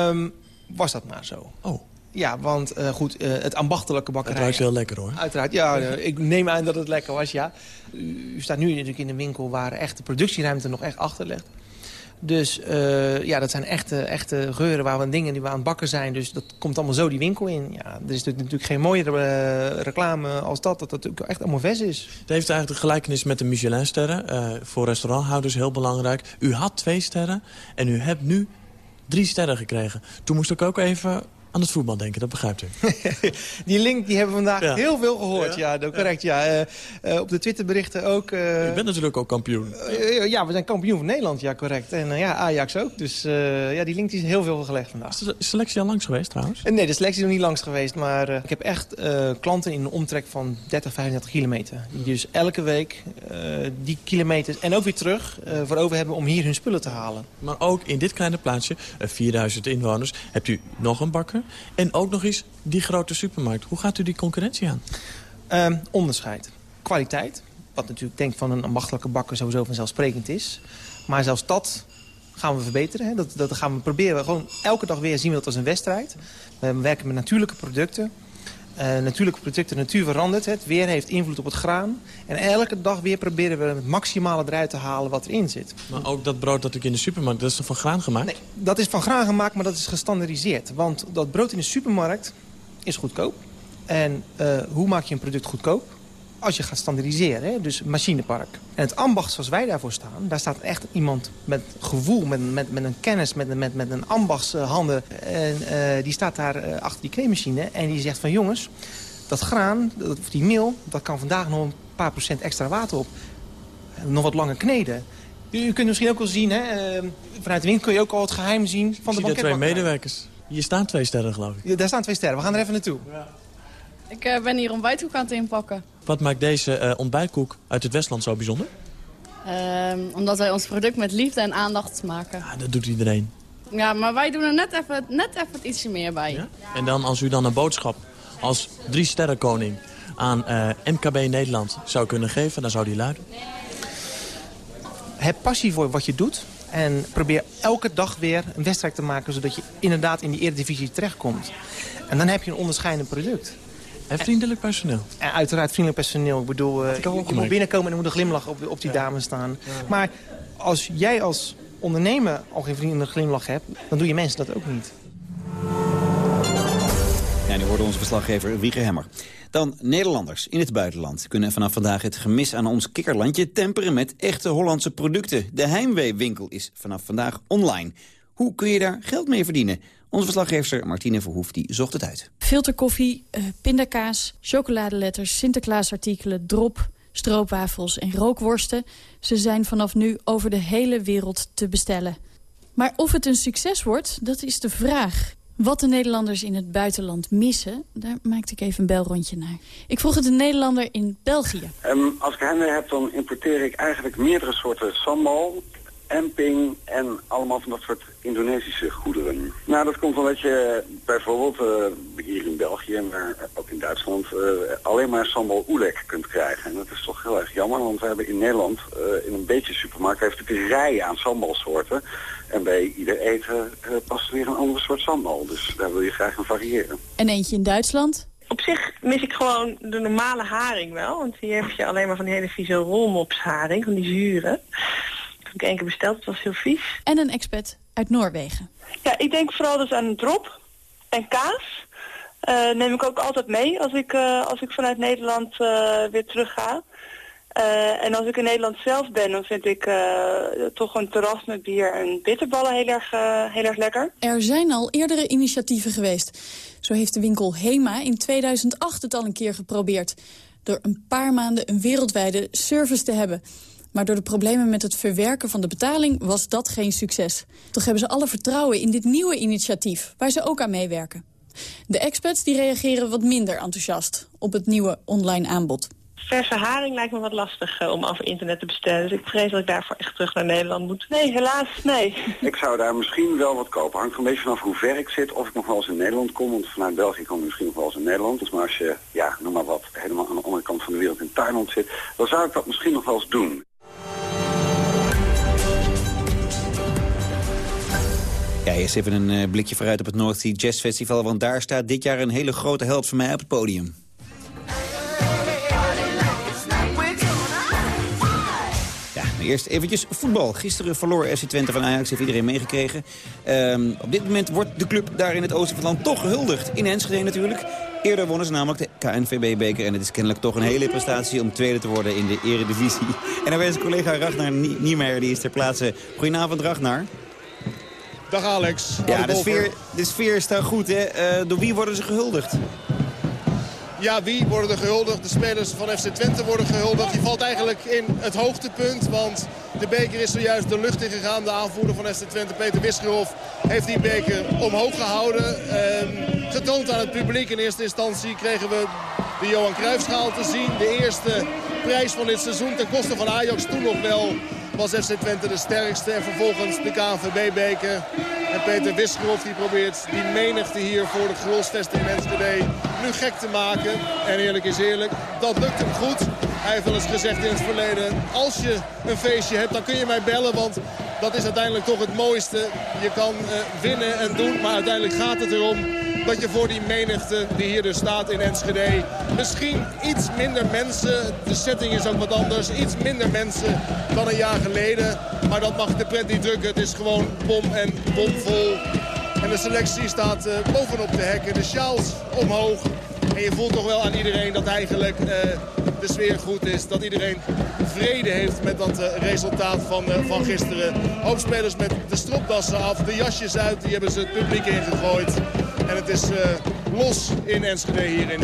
Um, was dat maar zo. Oh. Ja, want uh, goed, uh, het ambachtelijke bakkerij... Het ruikt heel lekker, hoor. Uiteraard, ja. ik neem aan dat het lekker was, ja. U, u staat nu natuurlijk in een winkel waar echt de productieruimte nog echt achter ligt. Dus uh, ja, dat zijn echte, echte geuren waar we dingen die we aan het bakken zijn. Dus dat komt allemaal zo die winkel in. Ja, er is natuurlijk geen mooiere uh, reclame als dat. Dat het echt allemaal vers is. Het heeft eigenlijk de gelijkenis met de Michelinsterren. Uh, voor restauranthouders heel belangrijk. U had twee sterren en u hebt nu drie sterren gekregen. Toen moest ik ook even aan het voetbal denken, dat begrijpt u. die link die hebben we vandaag ja. heel veel gehoord. Ja, ja correct. Ja. Uh, uh, op de Twitterberichten ook. Uh, u bent natuurlijk ook kampioen. ja, we zijn kampioen van Nederland, ja correct. En ja, Ajax ook. Dus ja, die link die is heel veel gelegd vandaag. Is de selectie al langs geweest trouwens? nee, de selectie is nog niet langs geweest. Maar ik heb echt klanten in een omtrek van 30, 35 kilometer. Die dus elke week die kilometers en ook weer terug voor over hebben om hier hun spullen te halen. Maar ook in dit kleine plaatsje, 4000 inwoners, hebt u nog een bakker. En ook nog eens die grote supermarkt. Hoe gaat u die concurrentie aan? Um, onderscheid. Kwaliteit. Wat natuurlijk denk van een ambachtelijke bakker sowieso vanzelfsprekend is. Maar zelfs dat gaan we verbeteren. Hè. Dat, dat gaan we proberen. Gewoon elke dag weer zien we dat als een wedstrijd. We werken met natuurlijke producten. Uh, natuurlijke producten, natuur verandert. Het weer heeft invloed op het graan. En elke dag weer proberen we het maximale eruit te halen wat erin zit. Maar ook dat brood dat ik in de supermarkt, dat is toch van graan gemaakt? Nee, dat is van graan gemaakt, maar dat is gestandardiseerd. Want dat brood in de supermarkt is goedkoop. En uh, hoe maak je een product goedkoop? Als je gaat standaardiseren, hè? dus machinepark. En het ambacht zoals wij daarvoor staan, daar staat echt iemand met gevoel, met, met, met een kennis, met, met, met een ambachtshanden. En uh, die staat daar uh, achter die kneemachine en die zegt van jongens, dat graan, dat, die meel, dat kan vandaag nog een paar procent extra water op. Nog wat langer kneden. U, u kunt misschien ook wel zien, hè, uh, vanuit de winkel kun je ook al het geheim zien van Ik de zie twee medewerkers. Hier staan twee sterren, geloof ik. Ja, daar staan twee sterren. We gaan er even naartoe. Ja. Ik uh, ben hier ontbijtkoek aan het inpakken. Wat maakt deze uh, ontbijtkoek uit het Westland zo bijzonder? Uh, omdat wij ons product met liefde en aandacht maken. Ja, dat doet iedereen. Ja, maar wij doen er net even, net even ietsje meer bij. Ja? En dan als u dan een boodschap als drie sterrenkoning aan MKB Nederland zou kunnen geven, dan zou die luiden? Heb passie voor wat je doet. En probeer elke dag weer een wedstrijd te maken... zodat je inderdaad in die eredivisie terechtkomt. En dan heb je een onderscheidend product. En vriendelijk personeel. En uiteraard vriendelijk personeel. Ik bedoel, uh, je, je moet binnenkomen en er moet een glimlach op, op die ja. dame staan. Maar als jij als ondernemer al geen vriendelijke glimlach hebt... dan doe je mensen dat ook niet. Ja, nu hoorde onze verslaggever Wieger Hemmer. Dan Nederlanders in het buitenland kunnen vanaf vandaag het gemis aan ons kikkerlandje temperen met echte Hollandse producten. De Heimwee-winkel is vanaf vandaag online. Hoe kun je daar geld mee verdienen? Onze verslaggever Martine Verhoef die zocht het uit. Filterkoffie, uh, pindakaas, chocoladeletters, Sinterklaasartikelen, drop, stroopwafels en rookworsten. Ze zijn vanaf nu over de hele wereld te bestellen. Maar of het een succes wordt, dat is de vraag. Wat de Nederlanders in het buitenland missen, daar maakte ik even een belrondje naar. Ik vroeg het een Nederlander in België. Um, als ik hem heb, dan importeer ik eigenlijk meerdere soorten sambal emping en allemaal van dat soort Indonesische goederen. Nou, dat komt omdat je bijvoorbeeld uh, hier in België, maar ook in Duitsland, uh, alleen maar sambal oelek kunt krijgen. En dat is toch heel erg jammer, want we hebben in Nederland uh, in een beetje supermarkt heeft een rij aan sambalsoorten. En bij ieder eten past er weer een andere soort sambal. Dus daar wil je graag aan variëren. En eentje in Duitsland? Op zich mis ik gewoon de normale haring wel. Want hier heb je alleen maar van die hele vieze rolmopsharing, van die zuren heb ik één keer besteld, het was heel vies. En een expert uit Noorwegen. Ja, ik denk vooral dus aan drop en kaas. Uh, neem ik ook altijd mee als ik, uh, als ik vanuit Nederland uh, weer terug ga. en als ik in Nederland zelf ben, dan vind ik toch een terras met bier en bitterballen heel erg, heel erg lekker. Er zijn al eerdere initiatieven geweest. Zo heeft de winkel Hema in 2008 het al een keer geprobeerd. Door een paar maanden een wereldwijde service te hebben. Maar door de problemen met het verwerken van de betaling was dat geen succes. Toch hebben ze alle vertrouwen in dit nieuwe initiatief, waar ze ook aan meewerken. De experts die reageren wat minder enthousiast op het nieuwe online aanbod. Verse haring lijkt me wat lastig uh, om over internet te bestellen. Dus ik vrees dat ik daarvoor echt terug naar Nederland moet. Nee, helaas, nee. Ik zou daar misschien wel wat kopen. Hangt er een beetje vanaf hoe ver ik zit. Of ik nog wel eens in Nederland kom. Want vanuit België kom ik misschien nog wel eens in Nederland. Dus maar als je, ja, noem maar wat, helemaal aan de andere kant van de wereld in Thailand zit... dan zou ik dat misschien nog wel eens doen. Ja, eerst even een uh, blikje vooruit op het North Sea Jazz Festival... want daar staat dit jaar een hele grote held van mij op het podium. Ja, eerst eventjes voetbal. Gisteren verloor FC Twente van Ajax, heeft iedereen meegekregen. Um, op dit moment wordt de club daar in het oosten van het land toch gehuldigd. In Enschede natuurlijk. Eerder wonnen ze namelijk de KNVB-beker. En het is kennelijk toch een hele prestatie om tweede te worden in de eredivisie. En dan is collega Ragnar Niemeyer, die is ter plaatse. Goedenavond, Ragnar. Dag Alex. Ja, de sfeer, de sfeer is daar goed. Hè? Uh, door wie worden ze gehuldigd? Ja, wie worden er gehuldigd? De spelers van FC Twente worden gehuldigd. Die valt eigenlijk in het hoogtepunt, want de beker is zojuist de lucht in gegaan. De aanvoerder van FC Twente, Peter Wisgerhoff, heeft die beker omhoog gehouden. Uh, getoond aan het publiek. In eerste instantie kregen we de Johan Cruijffschaal te zien. De eerste prijs van dit seizoen ten koste van Ajax. Toen nog wel was FC Twente de sterkste. En vervolgens de KNVB-beker. En Peter Wisgerhoff die probeert die menigte hier voor het Grolsvest in nu gek te maken. En eerlijk is eerlijk, dat lukt hem goed. Hij heeft wel eens gezegd in het verleden, als je een feestje hebt, dan kun je mij bellen. Want dat is uiteindelijk toch het mooiste. Je kan uh, winnen en doen, maar uiteindelijk gaat het erom dat je voor die menigte die hier dus staat in Enschede... misschien iets minder mensen, de setting is ook wat anders... iets minder mensen dan een jaar geleden. Maar dat mag de pret niet drukken. Het is gewoon bom en bomvol. En de selectie staat uh, bovenop de hekken. De sjaals omhoog. En je voelt toch wel aan iedereen dat eigenlijk uh, de sfeer goed is. Dat iedereen vrede heeft met dat uh, resultaat van, van gisteren. Hoop spelers met de stropdassen af, de jasjes uit, die hebben ze het publiek ingegooid. En het is los in Enschede hier, in,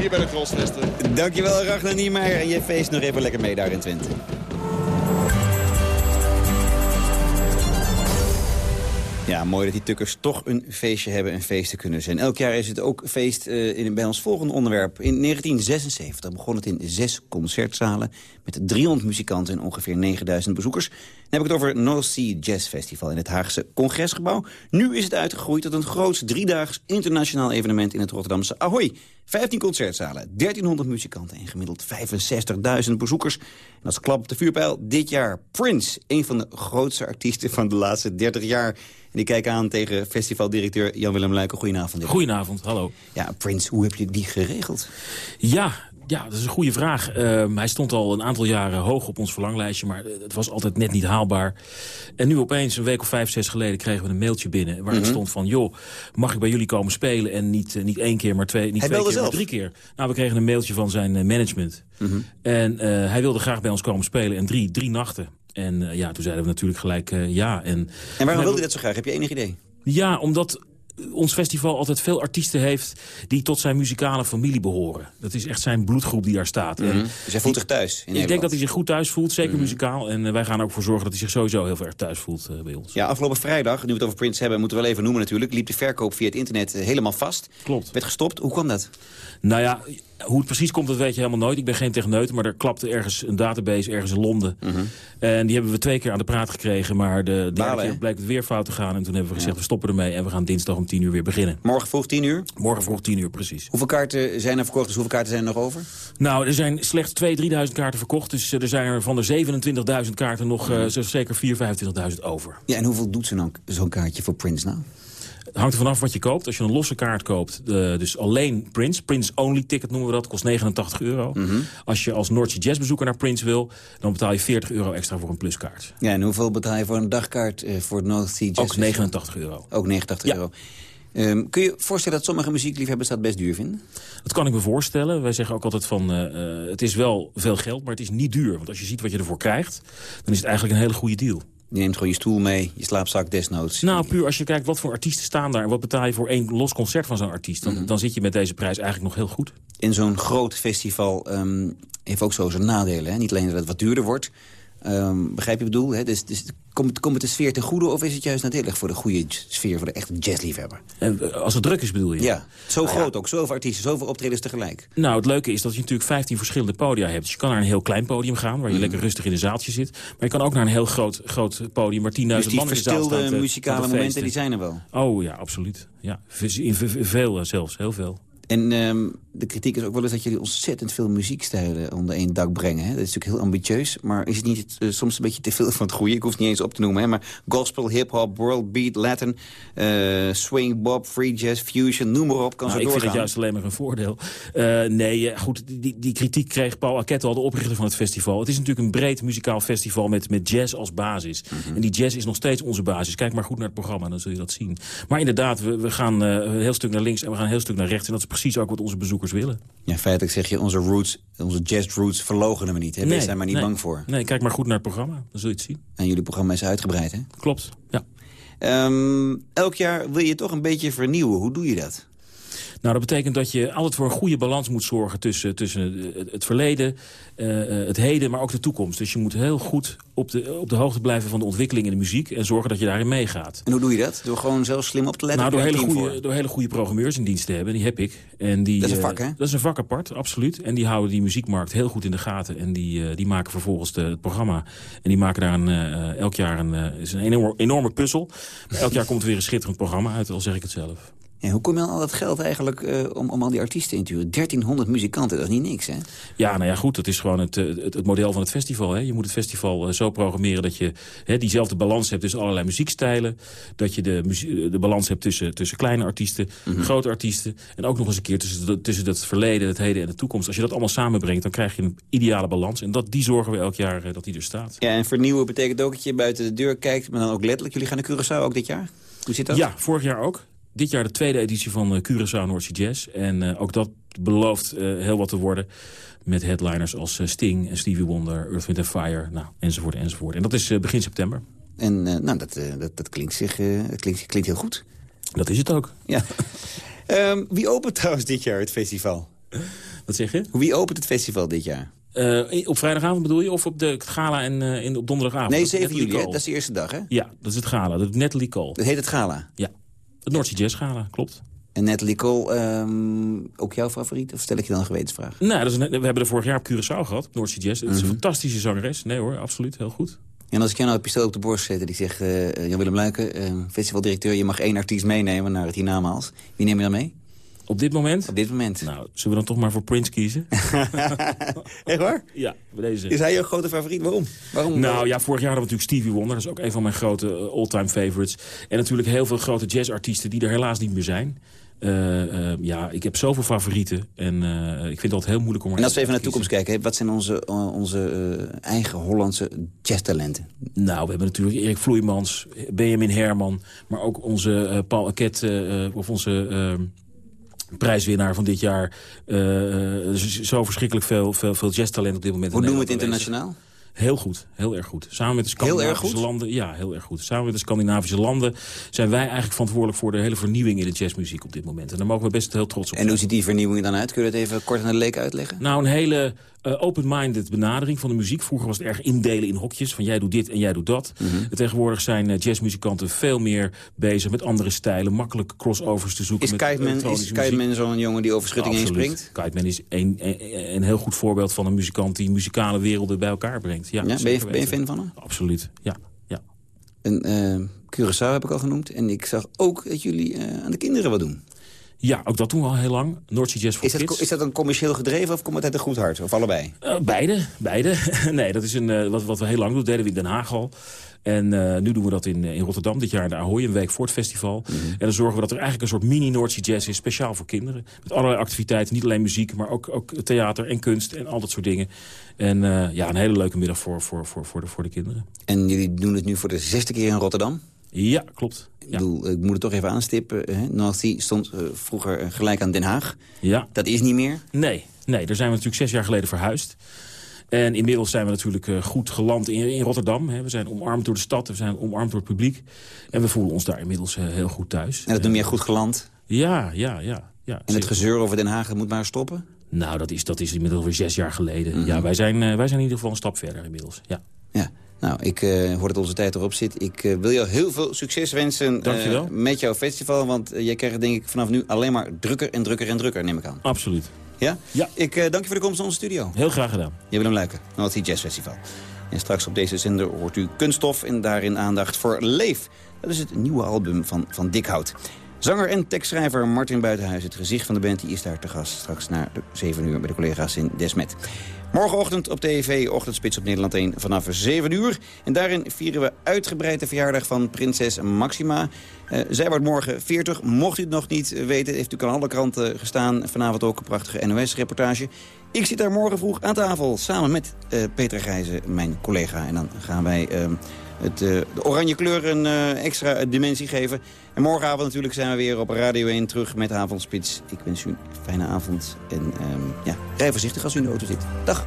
hier bij de Crossvesten. Dankjewel Ragnar Niemeyer en je feest nog even lekker mee daar in Twente. Ja, mooi dat die tukkers toch een feestje hebben en feesten kunnen zijn. Elk jaar is het ook feest uh, in, bij ons volgende onderwerp. In 1976 begon het in zes concertzalen... met 300 muzikanten en ongeveer 9000 bezoekers. Dan heb ik het over North Sea Jazz Festival in het Haagse Congresgebouw. Nu is het uitgegroeid tot een groots driedaags internationaal evenement... in het Rotterdamse Ahoy. 15 concertzalen, 1300 muzikanten en gemiddeld 65.000 bezoekers. En als klap op de vuurpijl dit jaar Prince. Een van de grootste artiesten van de laatste 30 jaar. En ik kijk aan tegen festivaldirecteur Jan-Willem Luiken. Goedenavond. Goedenavond, hallo. Ja, Prince, hoe heb je die geregeld? Ja, ja, dat is een goede vraag. Uh, hij stond al een aantal jaren hoog op ons verlanglijstje... maar het was altijd net niet haalbaar. En nu opeens, een week of vijf, zes geleden... kregen we een mailtje binnen waarin Mhm. stond van... joh, mag ik bij jullie komen spelen? En niet, eh, niet één keer, maar twee, niet Hij twee keer, maar zelf? drie keer. Nou, we kregen een mailtje van zijn eh, management. Mhm. En eh, hij wilde graag bij ons komen spelen. En drie, drie nachten. En eh, ja, toen zeiden we natuurlijk gelijk eh, ja. En, En waarom wilde je dat zo graag? Heb je enig idee? ja, omdat ons festival altijd veel artiesten heeft... die tot zijn muzikale familie behoren. Dat is echt zijn bloedgroep die daar staat. Mhm. Dus hij voelt zich thuis in Ik Nederland? denk dat hij zich goed thuis voelt, zeker Mhm. muzikaal. En eh, wij gaan er ook voor zorgen dat hij zich sowieso heel erg thuis voelt eh, bij ons. Ja, afgelopen vrijdag, nu we het over Prince hebben... moeten we wel even noemen natuurlijk... liep de verkoop via het internet eh, helemaal vast. Klopt. Werd gestopt. Hoe kwam dat? Nou ja, hoe het precies komt, dat weet je helemaal nooit. Ik ben geen techneut, maar er klapte ergens een database ergens in Londen. En die hebben we twee keer aan de praat gekregen. Maar de derde keer bleek het weer fout te gaan. En toen hebben we gezegd, we stoppen ermee. En we gaan dinsdag om tien uur weer beginnen. Morgen vroeg 10 uur? Morgen vroeg tien uur, precies. Hoeveel kaarten zijn er verkocht? Dus hoeveel kaarten zijn er nog over? Nou, er zijn slechts 2.000, 3.000 kaarten verkocht. Dus eh, er zijn er van de 27.000 kaarten nog zo zeker 4.000, 25.000 over. Ja, en hoeveel doet zo'n zo'n kaartje voor Prince nou? Het hangt er vanaf wat je koopt. Als je een losse kaart koopt, dus alleen Prince, Prince Only ticket noemen we dat, kost 89 euro. Mhm. Als je als Noordse Jazz bezoeker naar Prince wil, dan betaal je 40 euro extra voor een pluskaart. Ja, en hoeveel betaal je voor een dagkaart eh, voor het North Sea Jazz Ook Festival? 89 euro. Ook 89 euro. Ehm, kun je voorstellen dat sommige muziekliefhebbers dat best duur vinden? Dat kan ik me voorstellen. Wij zeggen ook altijd van, eh, eh, het is wel veel geld, maar het is niet duur. Want als je ziet wat je ervoor krijgt, dan is het eigenlijk een hele goede deal. Je neemt gewoon je stoel mee, je slaapzak desnoods. Nou, puur als je kijkt wat voor artiesten staan daar... en wat betaal je voor één los concert van zo'n artiest... Mhm. Dan, dan zit je met deze prijs eigenlijk nog heel goed. In zo'n groot festival ehm, heeft ook zo zijn nadelen. Hè? Niet alleen dat het wat duurder wordt. Ehm, begrijp je wat ik bedoel? Hè? Dus, dus, komt, komt het de sfeer ten goede of is het juist nadelig voor de goede sfeer, voor de echte jazzliefhebber? En, eh, als het druk is bedoel je? Ja, zo Nou ja. groot ook, zoveel artiesten, zoveel optredens tegelijk. Nou, het leuke is dat je natuurlijk 15 verschillende podia hebt. Dus je kan naar een heel klein podium gaan, waar je Mhm. lekker rustig in een zaaltje zit. Maar je kan ook naar een heel groot, groot podium waar 10.000 Dus man in de zaal staan. muzikale momenten, die zijn er wel. Oh ja, absoluut. Ja, in veel eh, zelfs, heel veel. En ehm, de kritiek is ook wel eens dat jullie ontzettend veel muziekstijlen onder één dak brengen. Hè? Dat is natuurlijk heel ambitieus, maar is het niet eh, soms een beetje te veel van het goede? Ik hoef het niet eens op te noemen, hè? maar gospel, hip-hop, world beat, Latin, eh, swing, bob, free jazz, fusion, noem maar op, kan Nou, zo ik vind het juist alleen maar een voordeel. Eh, nee, goed, die, die kritiek kreeg Paul Arquette al, de oprichter van het festival. Het is natuurlijk een breed muzikaal festival met, met jazz als basis. Mhm. En die jazz is nog steeds onze basis. Kijk maar goed naar het programma, dan zul je dat zien. Maar inderdaad, we, we gaan een heel stuk naar links en we gaan een heel stuk naar rechts. En dat is precies ook wat onze bezoekers willen. Ja, feitelijk zeg je, onze roots, onze jazz roots verlogenen we niet. Hè? Wees daar maar niet nee. bang voor. Nee, kijk maar goed naar het programma, dan zul je het zien. En jullie programma is uitgebreid, hè? Klopt, ja. Ehm, elk jaar wil je toch een beetje vernieuwen. Hoe doe je dat? Nou, dat betekent dat je altijd voor een goede balans moet zorgen... tussen, tussen het verleden, eh, eh, het heden, maar ook de toekomst. Dus je moet heel goed op de, op de hoogte blijven van de ontwikkeling in de muziek... en zorgen dat je daarin meegaat. En hoe doe je dat? Door gewoon zelf slim op te letten? Nou, door hele, goede, door hele goede programmeurs in dienst te hebben. Die heb ik. En die, Dat is een eh, vak, hè? Dat is een vak apart, absoluut. En die houden die muziekmarkt heel goed in de gaten. En die, die maken vervolgens de, het programma. En die maken daar een, elk jaar een, is een enorme, enorme puzzel. Maar elk jaar komt er weer een schitterend programma uit, al zeg ik het zelf. En hoe kom je aan al dat geld eigenlijk eh, om, om al die artiesten in te huren? 1300 muzikanten, dat is niet niks, hè? Ja, nou ja, goed, dat is gewoon het, eh, het, het model van het festival. Hè. Je moet het festival eh, zo programmeren dat je hè, diezelfde balans hebt tussen allerlei muziekstijlen. Dat je de, de balans hebt tussen, tussen kleine artiesten, Mhm. grote artiesten. En ook nog eens een keer tussen, de- tussen het verleden, het heden en de toekomst. Als je dat allemaal samenbrengt, dan krijg je een ideale balans. En dat, die zorgen we elk jaar dat die er staat. Ja, en vernieuwen betekent ook dat je buiten de deur kijkt, maar dan ook letterlijk. Jullie gaan naar Curaçao ook dit jaar? Hoe zit dat? Ja, vorig jaar ook. Dit jaar de tweede editie van eh, Curaçao North Sea Jazz. En eh, ook dat belooft eh, heel wat te worden. Met headliners als Sting en Stevie Wonder, Earth, Wind Fire, nou, enzovoort, enzovoort. En dat is begin september. En nou, dat, dat, dat, klinkt, zich, dat klinkt, klinkt heel goed. Dat is het ook. Ja. Ehm, wie opent trouwens dit jaar het festival? Wat zeg je? Wie opent het festival dit jaar? Op vrijdagavond bedoel je? Of op de gala en in, op donderdagavond? Nee, Dat is 7 Natalie juli, hè? Dat is de eerste dag, hè? Ja, dat is het gala. Dat is Natalie Cole. Dat heet het gala. Ja, het North Sea Jazz Gala, klopt. En Natalie Cole, ehm, ook jouw favoriet? Of stel ik je dan een gewetensvraag? Nou, dat is een- we hebben er vorig jaar op Curaçao gehad, North Sea Jazz. Het is een Mhm. fantastische zangeres. Nee hoor, absoluut, heel goed. En als ik jou nou het pistool op de borst zet en ik zeg... eh, Jan-Willem Luiken, eh, festivaldirecteur, je mag één artiest meenemen naar het hiernamaals. Wie neem je dan mee? Op dit moment? Op dit moment. Nou, zullen we dan toch maar voor Prince kiezen? Echt waar? Ja, bij deze. Is hij jouw grote favoriet? Waarom? Waarom? Nou ja, vorig jaar hadden we natuurlijk Stevie Wonder. Dat is ook een van mijn grote uh, all-time favorites. En natuurlijk heel veel grote jazzartiesten die er helaas niet meer zijn. Uh, uh, ja, ik heb zoveel favorieten. En uh, ik vind het altijd heel moeilijk om... En als we even naar de toekomst kijken, wat zijn onze, onze eigen Hollandse jazztalenten? Nou, we hebben natuurlijk Erik Vloeimans, Benjamin Herman... maar ook onze Paul Aket, of onze ehm, prijswinnaar van dit jaar. zo verschrikkelijk veel, veel, veel jazztalent op dit moment. Hoe doen we het internationaal? Heel goed, heel erg goed. Samen met de Scandinavische landen. Ja, heel erg goed. Samen met de Scandinavische landen zijn wij eigenlijk verantwoordelijk voor de hele vernieuwing in de jazzmuziek op dit moment. En daar mogen we best heel trots op zijn. En hoe ziet die vernieuwing dan uit? Kun je dat even kort aan de leek uitleggen? Nou, een hele uh, open-minded benadering van de muziek. Vroeger was het erg indelen in hokjes, van jij doet dit en jij doet dat. Mm -hmm. Tegenwoordig zijn uh, jazzmuzikanten veel meer bezig met andere stijlen, makkelijk crossovers te zoeken. Is Kiteman, zo'n jongen die over schutting heen springt? Kiteman is een, een, een, heel goed voorbeeld van een muzikant die muzikale werelden bij elkaar brengt. Ja, ja ben, je, ben je fan van hem? Absoluut, ja. ja. En, uh, Curaçao heb ik al genoemd. En ik zag ook dat jullie aan de kinderen wat doen. Ja, ook dat doen we al heel lang. Noordzee Jazz for is dat, Kids. Is dat een commercieel gedreven of komt het uit een goed hart? Of allebei? Uh, beide, beide. nee, dat is een, wat, wat we heel lang doen. Dat deden we in Den Haag al. En uh, nu doen we dat in, in Rotterdam, dit jaar in de Ahoy, een week voor het festival. Mm -hmm. En dan zorgen we dat er eigenlijk een soort mini Noordzee Jazz is, speciaal voor kinderen. Met allerlei activiteiten, niet alleen muziek, maar ook, ook theater en kunst en al dat soort dingen. En ja, een hele leuke middag voor, voor, voor, voor, de, voor de kinderen. En jullie doen het nu voor de zesde keer in Rotterdam? Ja, klopt. Ik, bedoel, ik moet het toch even aanstippen. Hè? Stond uh, vroeger gelijk aan Den Haag. Ja. Dat is niet meer? Nee, nee, daar zijn we natuurlijk zes jaar geleden verhuisd. En inmiddels zijn we natuurlijk uh, goed geland in, in Rotterdam. Hè. We zijn omarmd door de stad, we zijn omarmd door het publiek. En we voelen ons daar inmiddels uh, heel goed thuis. En dat noem je goed geland? Ja, ja, ja. ja en het gezeur over Den Haag moet maar stoppen? Nou, dat is, dat is inmiddels weer zes jaar geleden. Mm -hmm. Ja, wij zijn, wij zijn in ieder geval een stap verder inmiddels, ja. Ja. Nou, ik uh, hoor dat onze tijd erop zit. Ik uh, wil jou heel veel succes wensen uh, met jouw festival. Want jij krijgt denk ik vanaf nu alleen maar drukker en drukker en drukker, neem ik aan. Absoluut. Ja? Ja. Ik dank je voor de komst naar onze studio. Heel graag gedaan. Je Willem Luiken, North Sea Jazz Festival. En straks op deze zender hoort u Kunststof en daarin aandacht voor Leef. Dat is het nieuwe album van, van Dikhout. Zanger en tekstschrijver Martin Buitenhuis, het gezicht van de band... die is daar te gast straks na 7 uur bij de collega's in Desmet. Morgenochtend op tv, ochtendspits op Nederland 1 vanaf 7 uur. En daarin vieren we uitgebreid de verjaardag van prinses Maxima. Uh, zij wordt morgen 40. Mocht u het nog niet weten, heeft u aan alle kranten gestaan. Vanavond ook een prachtige NOS-reportage. Ik zit daar morgen vroeg aan tafel samen met uh, Petra Gijzen, mijn collega. En dan gaan wij uh, het, de oranje kleur een extra dimensie geven. En morgenavond natuurlijk zijn we weer op Radio 1 terug met Avondspits. Ik wens u een fijne avond en um, ja, rij voorzichtig als u in de auto zit. Dag.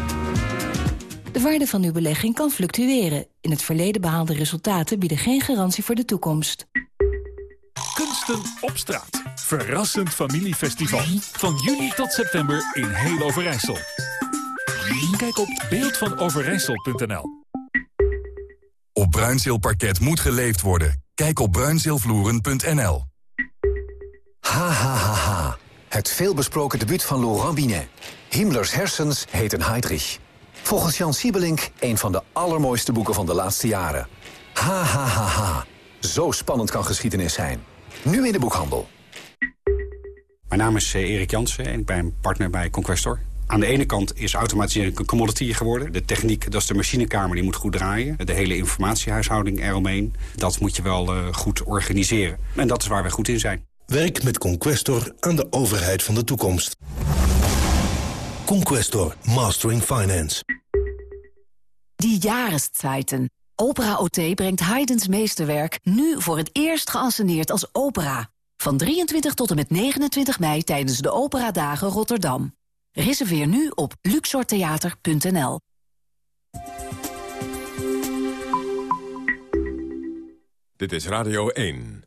De waarde van uw belegging kan fluctueren. In het verleden behaalde resultaten bieden geen garantie voor de toekomst. Kunsten op straat. Verrassend familiefestival. Van juni tot september in heel Overijssel. Kijk op beeldvanoverijssel.nl Op Bruinzeelparket moet geleefd worden. Kijk op bruinzeelvloeren.nl Ha, ha, ha, ha. Het veelbesproken debuut van Laurent Binet. Himmlers hersens heten Heydrich. Volgens Jan Siebelink een van de allermooiste boeken van de laatste jaren. Ha, ha, ha, ha. Zo spannend kan geschiedenis zijn. Nu in de boekhandel. Mijn naam is Erik Jansen en ik ben partner bij Conquestor. Aan de ene kant is automatisering een commodity geworden. De techniek, dat is de machinekamer, die moet goed draaien. De hele informatiehuishouding eromheen, dat moet je wel uh, goed organiseren. En dat is waar we goed in zijn. Werk met Conquestor aan de overheid van de toekomst. Conquestor, Mastering Finance. Die Jahreszeiten. Opera OT brengt Haydn's meesterwerk nu voor het eerst geanceneerd als opera. Van 23 tot en met 29 mei tijdens de Operadagen Rotterdam. Reserveer nu op luxortheater.nl. Dit is Radio 1.